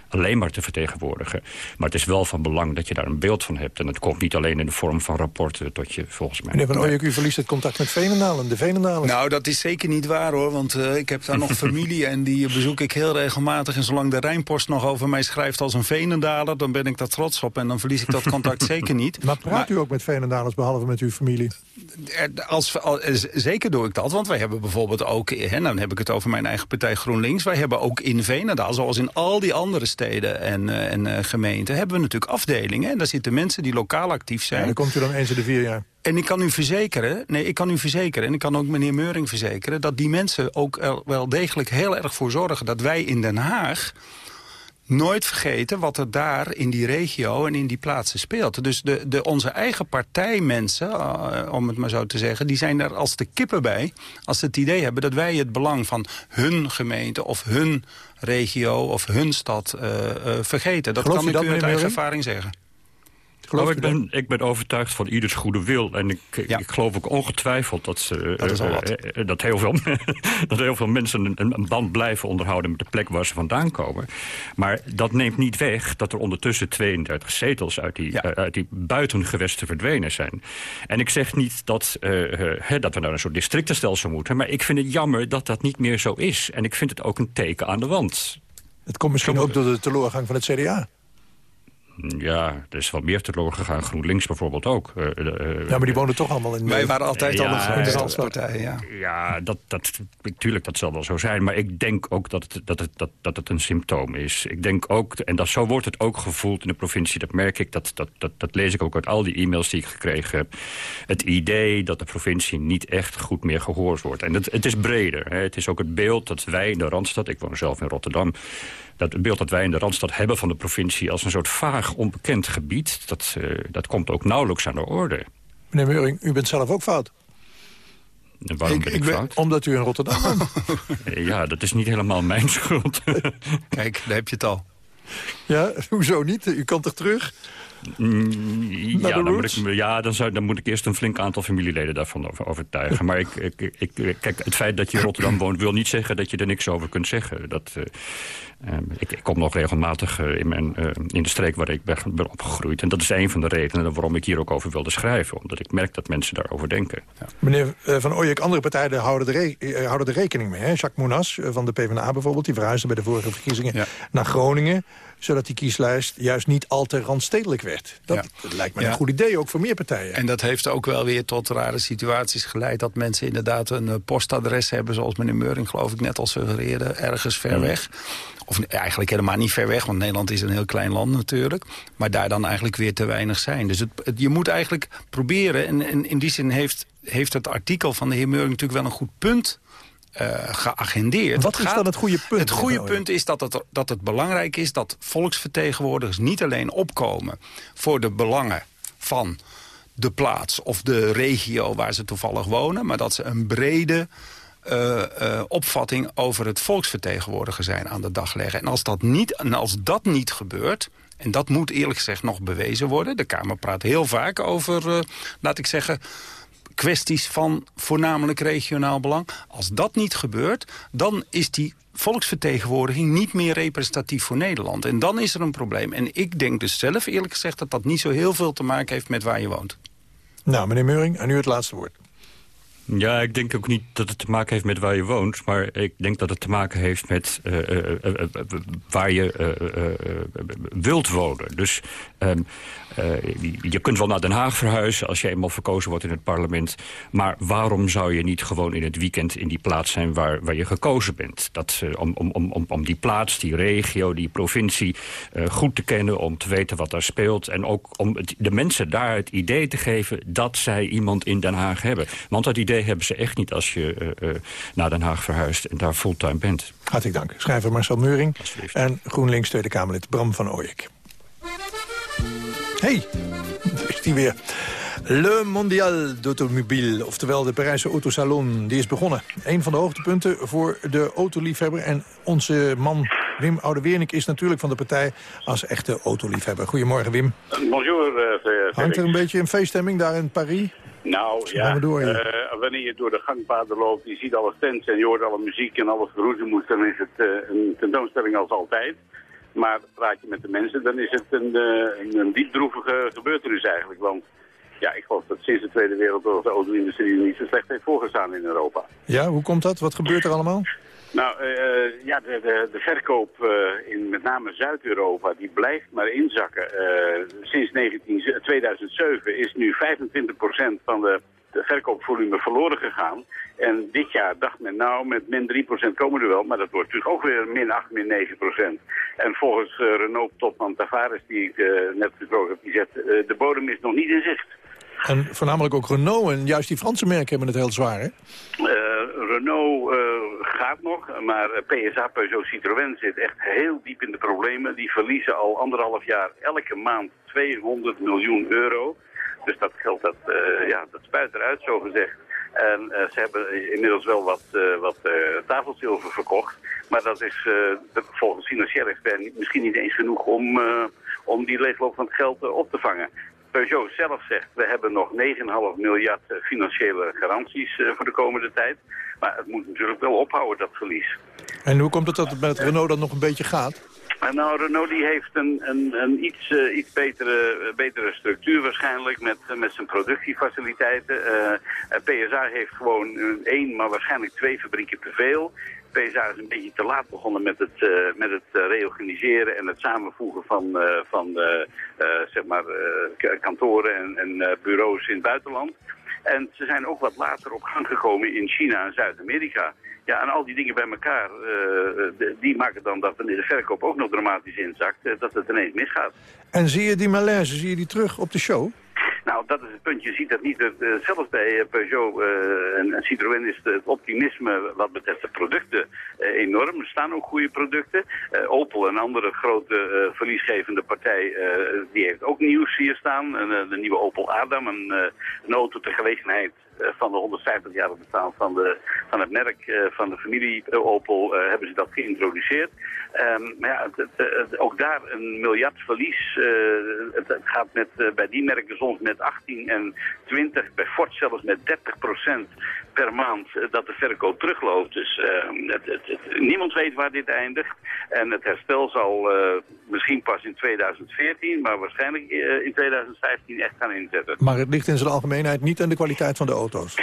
Speaker 24: alleen maar te vertegenwoordigen. Maar het is wel van belang dat je daar een beeld van hebt. En het komt niet alleen in de vorm van rapporten tot je, volgens mij.
Speaker 9: Meneer Van Ooyek, u verliest het contact met Veenendalen, de Veenendalen.
Speaker 25: Nou, dat is zeker niet waar, hoor. Want uh, ik heb daar nog familie en die bezoek ik heel regelmatig. En zolang de Rijnpost nog over mij schrijft als een Veenendaler... dan ben ik daar trots op en dan verlies ik dat contact zeker niet.
Speaker 9: Maar praat maar, u ook met Veenendalers, behalve met uw familie?
Speaker 25: Als, als, zeker doe ik dat, want wij hebben bijvoorbeeld ook... Hè, dan heb ik het over mijn eigen partij GroenLinks... wij hebben ook in Veenendaal, zoals in al die andere steden en, uh, en uh, gemeenten... hebben we natuurlijk afdelingen. En daar zitten mensen die lokaal actief zijn.
Speaker 9: Ja, dan komt u dan eens in de vier jaar.
Speaker 25: En ik kan u verzekeren, nee, ik kan u verzekeren... en ik kan ook meneer Meuring verzekeren... dat die mensen ook wel degelijk heel erg voor zorgen... dat wij in Den Haag nooit vergeten wat er daar in die regio en in die plaatsen speelt. Dus de, de, onze eigen partijmensen, uh, om het maar zo te zeggen... die zijn er als de kippen bij als ze het idee hebben... dat wij het belang van hun gemeente of hun regio of hun stad uh, uh, vergeten. Dat
Speaker 9: Geloof
Speaker 25: kan ik u uit eigen ervaring zeggen.
Speaker 24: Nou, ik, ben, ik ben overtuigd van ieders goede wil. En ik, ja. ik geloof ook ongetwijfeld dat, uh,
Speaker 25: dat, uh,
Speaker 24: uh, dat, heel, veel, dat heel veel mensen een, een, band blijven onderhouden... met de plek waar ze vandaan komen. Maar dat neemt niet weg dat er ondertussen 32 zetels... uit die, ja. uit die buitengewesten verdwenen zijn. En ik zeg niet dat, hè, dat we naar een soort districtenstelsel moeten... maar ik vind het jammer dat dat niet meer zo is. En ik vind het ook een teken aan de wand.
Speaker 9: Het komt misschien ook door de teleurgang van het CDA.
Speaker 24: Ja, er is wel meer teloor gegaan. GroenLinks bijvoorbeeld ook. Uh, uh,
Speaker 9: ja, maar die wonen toch allemaal in...
Speaker 25: Wij waren altijd
Speaker 24: ja,
Speaker 25: al een ja.
Speaker 24: Ja, dat, dat, natuurlijk, dat zal wel zo zijn. Maar ik denk ook dat het, dat, het, dat, dat het een symptoom is. Ik denk ook, en dat, zo wordt het ook gevoeld in de provincie. Dat merk ik, dat, dat, dat, dat lees ik ook uit al die e-mails die ik gekregen heb. Het idee dat de provincie niet echt goed meer gehoord wordt. En het, het is breder. Hè. Het is ook het beeld dat wij in de Randstad... ik woon zelf in Rotterdam dat het beeld dat wij in de Randstad hebben van de provincie... als een soort vaag, onbekend gebied, dat, uh, dat komt ook nauwelijks aan de orde.
Speaker 9: Meneer Meuring, u bent zelf ook fout.
Speaker 24: En waarom
Speaker 9: ik,
Speaker 24: ben ik,
Speaker 9: ik ben,
Speaker 24: fout?
Speaker 9: Omdat u in Rotterdam woont.
Speaker 24: ja, dat is niet helemaal mijn schuld.
Speaker 25: Kijk, daar heb je het al.
Speaker 9: Ja, hoezo niet? U kan toch terug?
Speaker 24: Mm, ja,
Speaker 9: de
Speaker 24: dan moet ik, ja dan, zou, dan moet ik eerst een flink aantal familieleden daarvan over- overtuigen. maar ik, ik, ik, kijk, het feit dat je in Rotterdam woont... wil niet zeggen dat je er niks over kunt zeggen. Dat, eh, eh, ik, ik kom nog regelmatig eh, in, mijn, eh, in de streek waar ik ben, ben opgegroeid. En dat is een van de redenen waarom ik hier ook over wilde schrijven. Omdat ik merk dat mensen daarover denken.
Speaker 9: Meneer eh, Van Ooyek, andere partijen houden er, re- eh, houden er rekening mee. Hè? Jacques Mounas eh, van de PvdA bijvoorbeeld... die verhuisde bij de vorige verkiezingen naar Groningen... zodat die kieslijst juist niet al te randstedelijk werd. Dat lijkt me
Speaker 25: Ja.
Speaker 9: een goed idee, ook voor meer partijen.
Speaker 25: En dat heeft ook wel weer tot rare situaties geleid... dat mensen inderdaad een eh, postadres hebben... zoals meneer Meuring geloof ik net al suggereerde, ergens ver weg. Of eigenlijk helemaal niet ver weg, want Nederland is een heel klein land natuurlijk. Maar daar dan eigenlijk weer te weinig zijn. Dus het, het- je moet eigenlijk proberen... en, en in die zin heeft, heeft het artikel van de heer Meuring natuurlijk wel een goed punt... eh, geagendeerd.
Speaker 9: Wat is dan het goede punt?
Speaker 25: Het goede punt is dat het, dat het belangrijk is dat volksvertegenwoordigers niet alleen opkomen voor de belangen van de plaats of de regio waar ze toevallig wonen, maar dat ze een brede eh, eh, opvatting over het volksvertegenwoordiger zijn aan de dag leggen. En als dat niet, en als dat niet gebeurt, en dat moet eerlijk gezegd nog bewezen worden. De Kamer praat heel vaak over, laat ik zeggen, kwesties van voornamelijk regionaal belang. Als dat niet gebeurt, dan is die volksvertegenwoordiging niet meer representatief voor Nederland. En dan is er een probleem. En ik denk dus zelf eerlijk gezegd dat dat niet zo heel veel te maken heeft met waar je woont.
Speaker 9: Nou, meneer Meuring, aan u het laatste woord.
Speaker 24: Ja, ik denk ook niet dat het te maken heeft met waar je woont. Maar ik denk dat het te maken heeft met eh, eh, eh, waar je wilt wonen. Dus ehm, eh, je kunt wel naar Den Haag verhuizen als je eenmaal verkozen wordt in het parlement. Maar waarom zou je niet gewoon in het weekend in die plaats zijn waar, waar je gekozen bent? Dat, om, om, om, om- die plaats, die regio, die provincie goed te kennen. Om te weten wat daar speelt. En ook om de mensen daar het idee te geven dat zij iemand in Den Haag hebben. Want dat idee hebben ze echt niet als je eh, eh, naar Den Haag verhuist en daar fulltime bent.
Speaker 9: Hartelijk dank. Schrijver Marcel Meuring en GroenLinks Tweede Kamerlid Bram van Ooyek. Hey, daar is die weer. Le Mondial d'Automobile, oftewel de Parijse Autosalon, die is begonnen. Een van de hoogtepunten voor de autoliefhebber. En onze man Wim Oudeweernik is natuurlijk van de partij als echte autoliefhebber. Goedemorgen Wim.
Speaker 26: Bonjour, eh, Felix.
Speaker 9: Hangt er een beetje een feeststemming daar in Paris?
Speaker 26: Nou ja,
Speaker 9: door,
Speaker 26: eh, wanneer je door de gangpaden loopt, je ziet alle stands en je hoort alle muziek en alles geroezemoes, dan is het eh, een tentoonstelling als altijd. Maar praat je met de mensen, dan is het een, eh, een, een diepdroevige gebeurtenis eigenlijk. Want ja, ik geloof dat sinds de Tweede Wereldoorlog de auto-industrie niet zo slecht heeft voorgestaan in Europa.
Speaker 9: Ja, hoe komt dat? Wat gebeurt er allemaal?
Speaker 26: Nou, eh, ja, de, de, de verkoop eh, in met name Zuid-Europa, die blijft maar inzakken. Eh, sinds 19, 2007 is nu 25% van de, verkoopvolume verloren gegaan. En dit jaar dacht men, nou, met min 3% komen er wel, maar dat wordt natuurlijk ook weer min 8, min 9%. En volgens eh, Renault-topman Tavares, die ik eh, net gesproken heb, die zegt, eh, de bodem is nog niet in zicht.
Speaker 9: En voornamelijk ook Renault en juist die Franse merken hebben het heel zwaar, hè?
Speaker 26: Eh, Renault eh, gaat nog, maar PSA, Peugeot, Citroën zit echt heel diep in de problemen. Die verliezen al anderhalf jaar elke maand 200 miljoen euro. Dus dat geld, dat, eh, ja, dat spuit eruit, zo gezegd. En ze hebben inmiddels wel wat, eh, wat tafelzilver verkocht. Maar dat is de- volgens financiële expert misschien niet eens genoeg om, om die leegloop van het geld op te vangen. Peugeot zelf zegt, we hebben nog 9,5 miljard eh, financiële garanties eh, voor de komende tijd. Maar het moet natuurlijk wel ophouden, dat verlies.
Speaker 9: En hoe komt het dat het met Renault dan nog een beetje gaat?
Speaker 26: En nou, Renault die heeft een, een, een iets, eh, iets betere, eh, betere structuur waarschijnlijk met, eh, met zijn productiefaciliteiten. Eh, eh, PSA heeft gewoon eh, één, maar waarschijnlijk twee fabrieken te veel. PSA is een beetje te laat begonnen met het, eh, met het eh, reorganiseren en het samenvoegen van, eh, van zeg maar, kantoren en, en bureaus in het buitenland. En ze zijn ook wat later op gang gekomen in China en Zuid-Amerika. Ja, en al die dingen bij elkaar, die maken dan dat wanneer de verkoop ook nog dramatisch inzakt, dat het ineens misgaat.
Speaker 9: En zie je die malaise, zie je die terug op de show?
Speaker 26: Nou, dat is het punt. Je ziet dat niet. Uh, zelfs bij uh, Peugeot uh, en, en, Citroën is het optimisme wat betreft de producten enorm. Er staan ook goede producten. Opel, een andere grote verliesgevende partij, die heeft ook nieuws hier staan. de nieuwe Opel Adam, een, een auto ter gelegenheid van de 150 jaar bestaan van, de, van het merk van de familie Opel hebben ze dat geïntroduceerd. Um, maar ja, ook daar een miljard verlies. het, gaat met, bij die merken soms met 18 en 20, bij Ford zelfs met 30 procent per maand dat de verkoop terugloopt. Dus uh, niemand weet waar dit eindigt. En het herstel zal misschien pas in 2014, maar waarschijnlijk in 2015 echt gaan inzetten.
Speaker 9: Maar het ligt in zijn algemeenheid niet aan de kwaliteit van de auto's?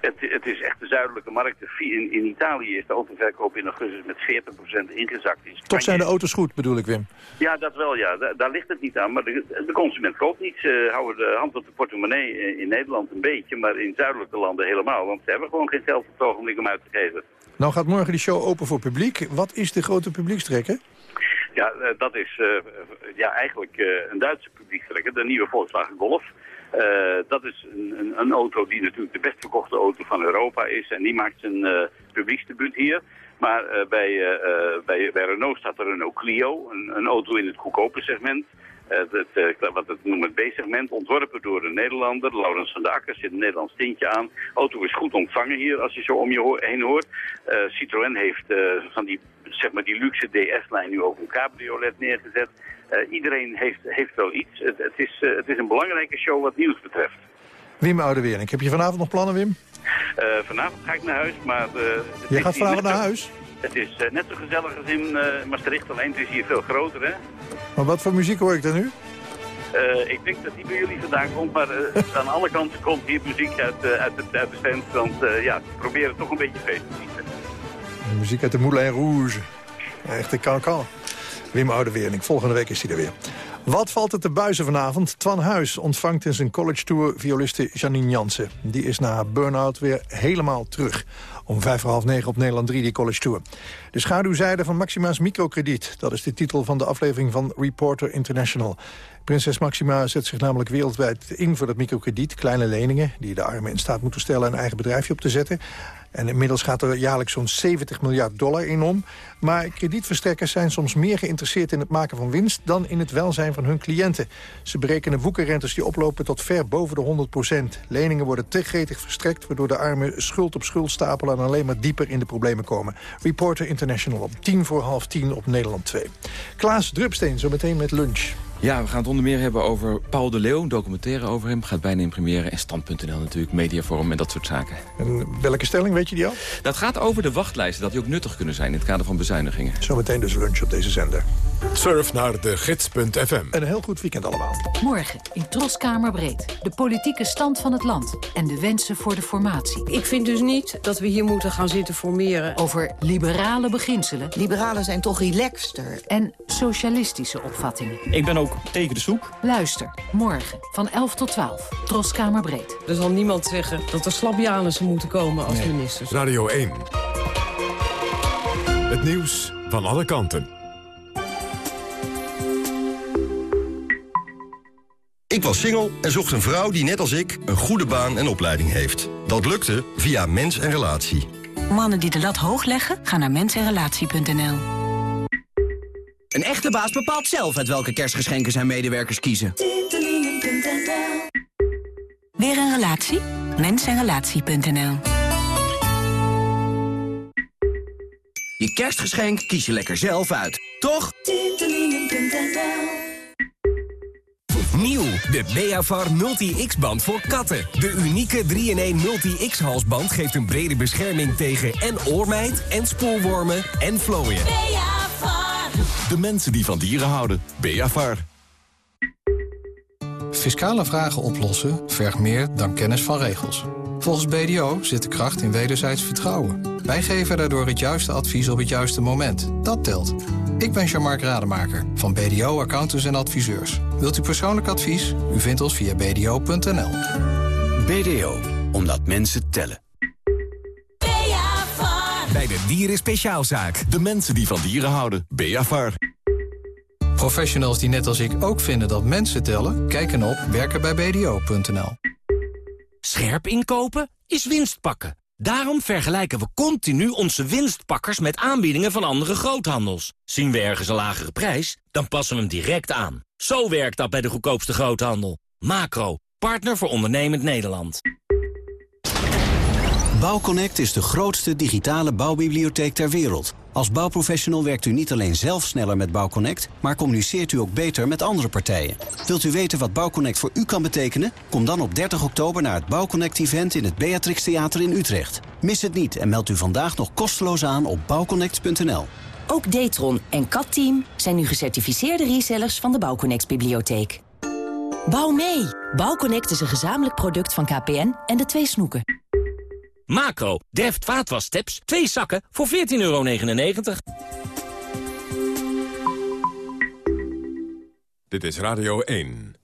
Speaker 26: Het, het, is echt de zuidelijke markt. In, in Italië is de autoverkoop in augustus met 40% ingezakt. In
Speaker 9: Toch zijn de auto's goed, bedoel ik, Wim?
Speaker 26: Ja, dat wel, ja. daar ligt het niet aan. Maar de, de consument koopt niet. Ze houden de hand op de portemonnee in Nederland een beetje, maar in zuidelijke landen helemaal. Want ze hebben gewoon geen geld op het ogenblik om uit te geven.
Speaker 9: Nou gaat morgen die show open voor publiek. Wat is de grote publiekstrekker?
Speaker 26: Ja, dat is uh, ja, eigenlijk uh, een Duitse publiekstrekker, de nieuwe Volkswagen Golf. Uh, dat is een, een, een, auto die natuurlijk de best verkochte auto van Europa is. En die maakt zijn uh, publieksdebuut hier. Maar uh, bij, bij, bij, Renault staat er Renault Clio, een, een auto in het goedkope segment. Het, wat het noemen het B-segment, ontworpen door een Nederlander, Laurens van der Akker, zit een Nederlands tintje aan. De auto is goed ontvangen hier, als je zo om je heen hoort. Citroën heeft van die, zeg maar die luxe DS-lijn nu ook een cabriolet neergezet. Uh, iedereen heeft, heeft wel iets. Het, het, is, uh, het is een belangrijke show wat nieuws betreft.
Speaker 9: Wim Oudewering, heb je vanavond nog plannen, Wim?
Speaker 26: Uh, vanavond ga ik naar huis, maar...
Speaker 9: je gaat vanavond naar huis?
Speaker 26: Het is net zo gezellig als in Maastricht, alleen het is hier veel groter, hè?
Speaker 9: Maar wat voor muziek hoor ik dan nu?
Speaker 26: ik denk dat die bij jullie vandaan komt, maar aan alle kanten komt hier muziek uit, uit, de, uit de stand. Want ja, we proberen toch een beetje feest te bieden.
Speaker 9: Muziek uit de Moulin Rouge. Echte cancan. Wim Oudewering, volgende week is hij er weer. Wat valt er te buizen vanavond? Twan Huis ontvangt in zijn college tour violiste Janine Jansen. Die is na haar burn-out weer helemaal terug. Om vijf voor half negen op Nederland 3, die college tour. De schaduwzijde van Maxima's microkrediet. Dat is de titel van de aflevering van Reporter International. Prinses Maxima zet zich namelijk wereldwijd in voor dat microkrediet. Kleine leningen die de armen in staat moeten stellen een eigen bedrijfje op te zetten. En inmiddels gaat er jaarlijks zo'n 70 miljard dollar in om. Maar kredietverstrekkers zijn soms meer geïnteresseerd in het maken van winst... dan in het welzijn van hun cliënten. Ze berekenen woekerrentes die oplopen tot ver boven de 100 procent. Leningen worden te gretig verstrekt... waardoor de armen schuld op schuld stapelen... en alleen maar dieper in de problemen komen. Reporter International op tien voor half tien op Nederland 2. Klaas Drupsteen, zo meteen met lunch.
Speaker 27: Ja, we gaan het onder meer hebben over Paul de Leeuw. Een documentaire over hem. Gaat bijna in première. En Stand.nl natuurlijk, mediaforum en dat soort zaken.
Speaker 9: En welke stelling, weet je die al?
Speaker 27: Dat gaat over de wachtlijsten. Dat die ook nuttig kunnen zijn in het kader van bezuinigingen.
Speaker 9: Zometeen dus lunch op deze zender.
Speaker 1: Surf naar de gids.fm.
Speaker 9: Een heel goed weekend allemaal.
Speaker 28: Morgen in Troskamer Breed. De politieke stand van het land en de wensen voor de formatie.
Speaker 29: Ik vind dus niet dat we hier moeten gaan zitten formeren.
Speaker 28: Over liberale beginselen.
Speaker 29: Liberalen zijn toch relaxter.
Speaker 28: En socialistische opvattingen.
Speaker 30: Ik ben ook tegen de soep.
Speaker 28: Luister, morgen van 11 tot 12. Troskamer Breed.
Speaker 29: Er zal niemand zeggen dat er slapjanissen moeten komen als nee. ministers.
Speaker 1: Radio 1. Het nieuws van alle kanten.
Speaker 31: Ik was single en zocht een vrouw die net als ik een goede baan en opleiding heeft. Dat lukte via Mens en Relatie.
Speaker 32: Mannen die de lat hoog leggen, gaan naar mensenrelatie.nl.
Speaker 33: Een echte baas bepaalt zelf uit welke kerstgeschenken zijn medewerkers kiezen.
Speaker 32: Weer een relatie? Mensenrelatie.nl
Speaker 33: Je kerstgeschenk kies je lekker zelf uit, toch? Nieuw, de Beavar Multi-X-band voor katten. De unieke 3-in-1 Multi-X-halsband geeft een brede bescherming tegen en oormijt... en spoorwormen en vlooien.
Speaker 34: De mensen die van dieren houden. Beavar.
Speaker 35: Fiscale vragen oplossen vergt meer dan kennis van regels. Volgens BDO zit de kracht in wederzijds vertrouwen. Wij geven daardoor het juiste advies op het juiste moment. Dat telt. Ik ben Jean-Marc Rademaker van BDO Accountants en Adviseurs. Wilt u persoonlijk advies? U vindt ons via bdo.nl.
Speaker 33: BDO, omdat mensen tellen.
Speaker 34: Bij de Dieren Speciaalzaak. De mensen die van dieren houden. Beavar.
Speaker 35: Professionals die net als ik ook vinden dat mensen tellen... kijken op werkenbijbdo.nl.
Speaker 36: Scherp inkopen is winst pakken. Daarom vergelijken we continu onze winstpakkers met aanbiedingen van andere groothandels. Zien we ergens een lagere prijs, dan passen we hem direct aan. Zo werkt dat bij de goedkoopste groothandel. Macro, partner voor ondernemend Nederland.
Speaker 30: Bouwconnect is de grootste digitale bouwbibliotheek ter wereld. Als bouwprofessional werkt u niet alleen zelf sneller met Bouwconnect... maar communiceert u ook beter met andere partijen. Wilt u weten wat Bouwconnect voor u kan betekenen? Kom dan op 30 oktober naar het Bouwconnect-event... in het Beatrix Theater in Utrecht. Mis het niet en meld u vandaag nog kosteloos aan op bouwconnect.nl.
Speaker 37: Ook Datron en Cat-team zijn nu gecertificeerde resellers van de Bouwconnect-bibliotheek. Bouw mee! Bouwconnect is een gezamenlijk product van KPN en de twee snoeken.
Speaker 36: Macro, Deft vaatwassteps, twee zakken voor 14,99 euro.
Speaker 1: Dit is Radio 1.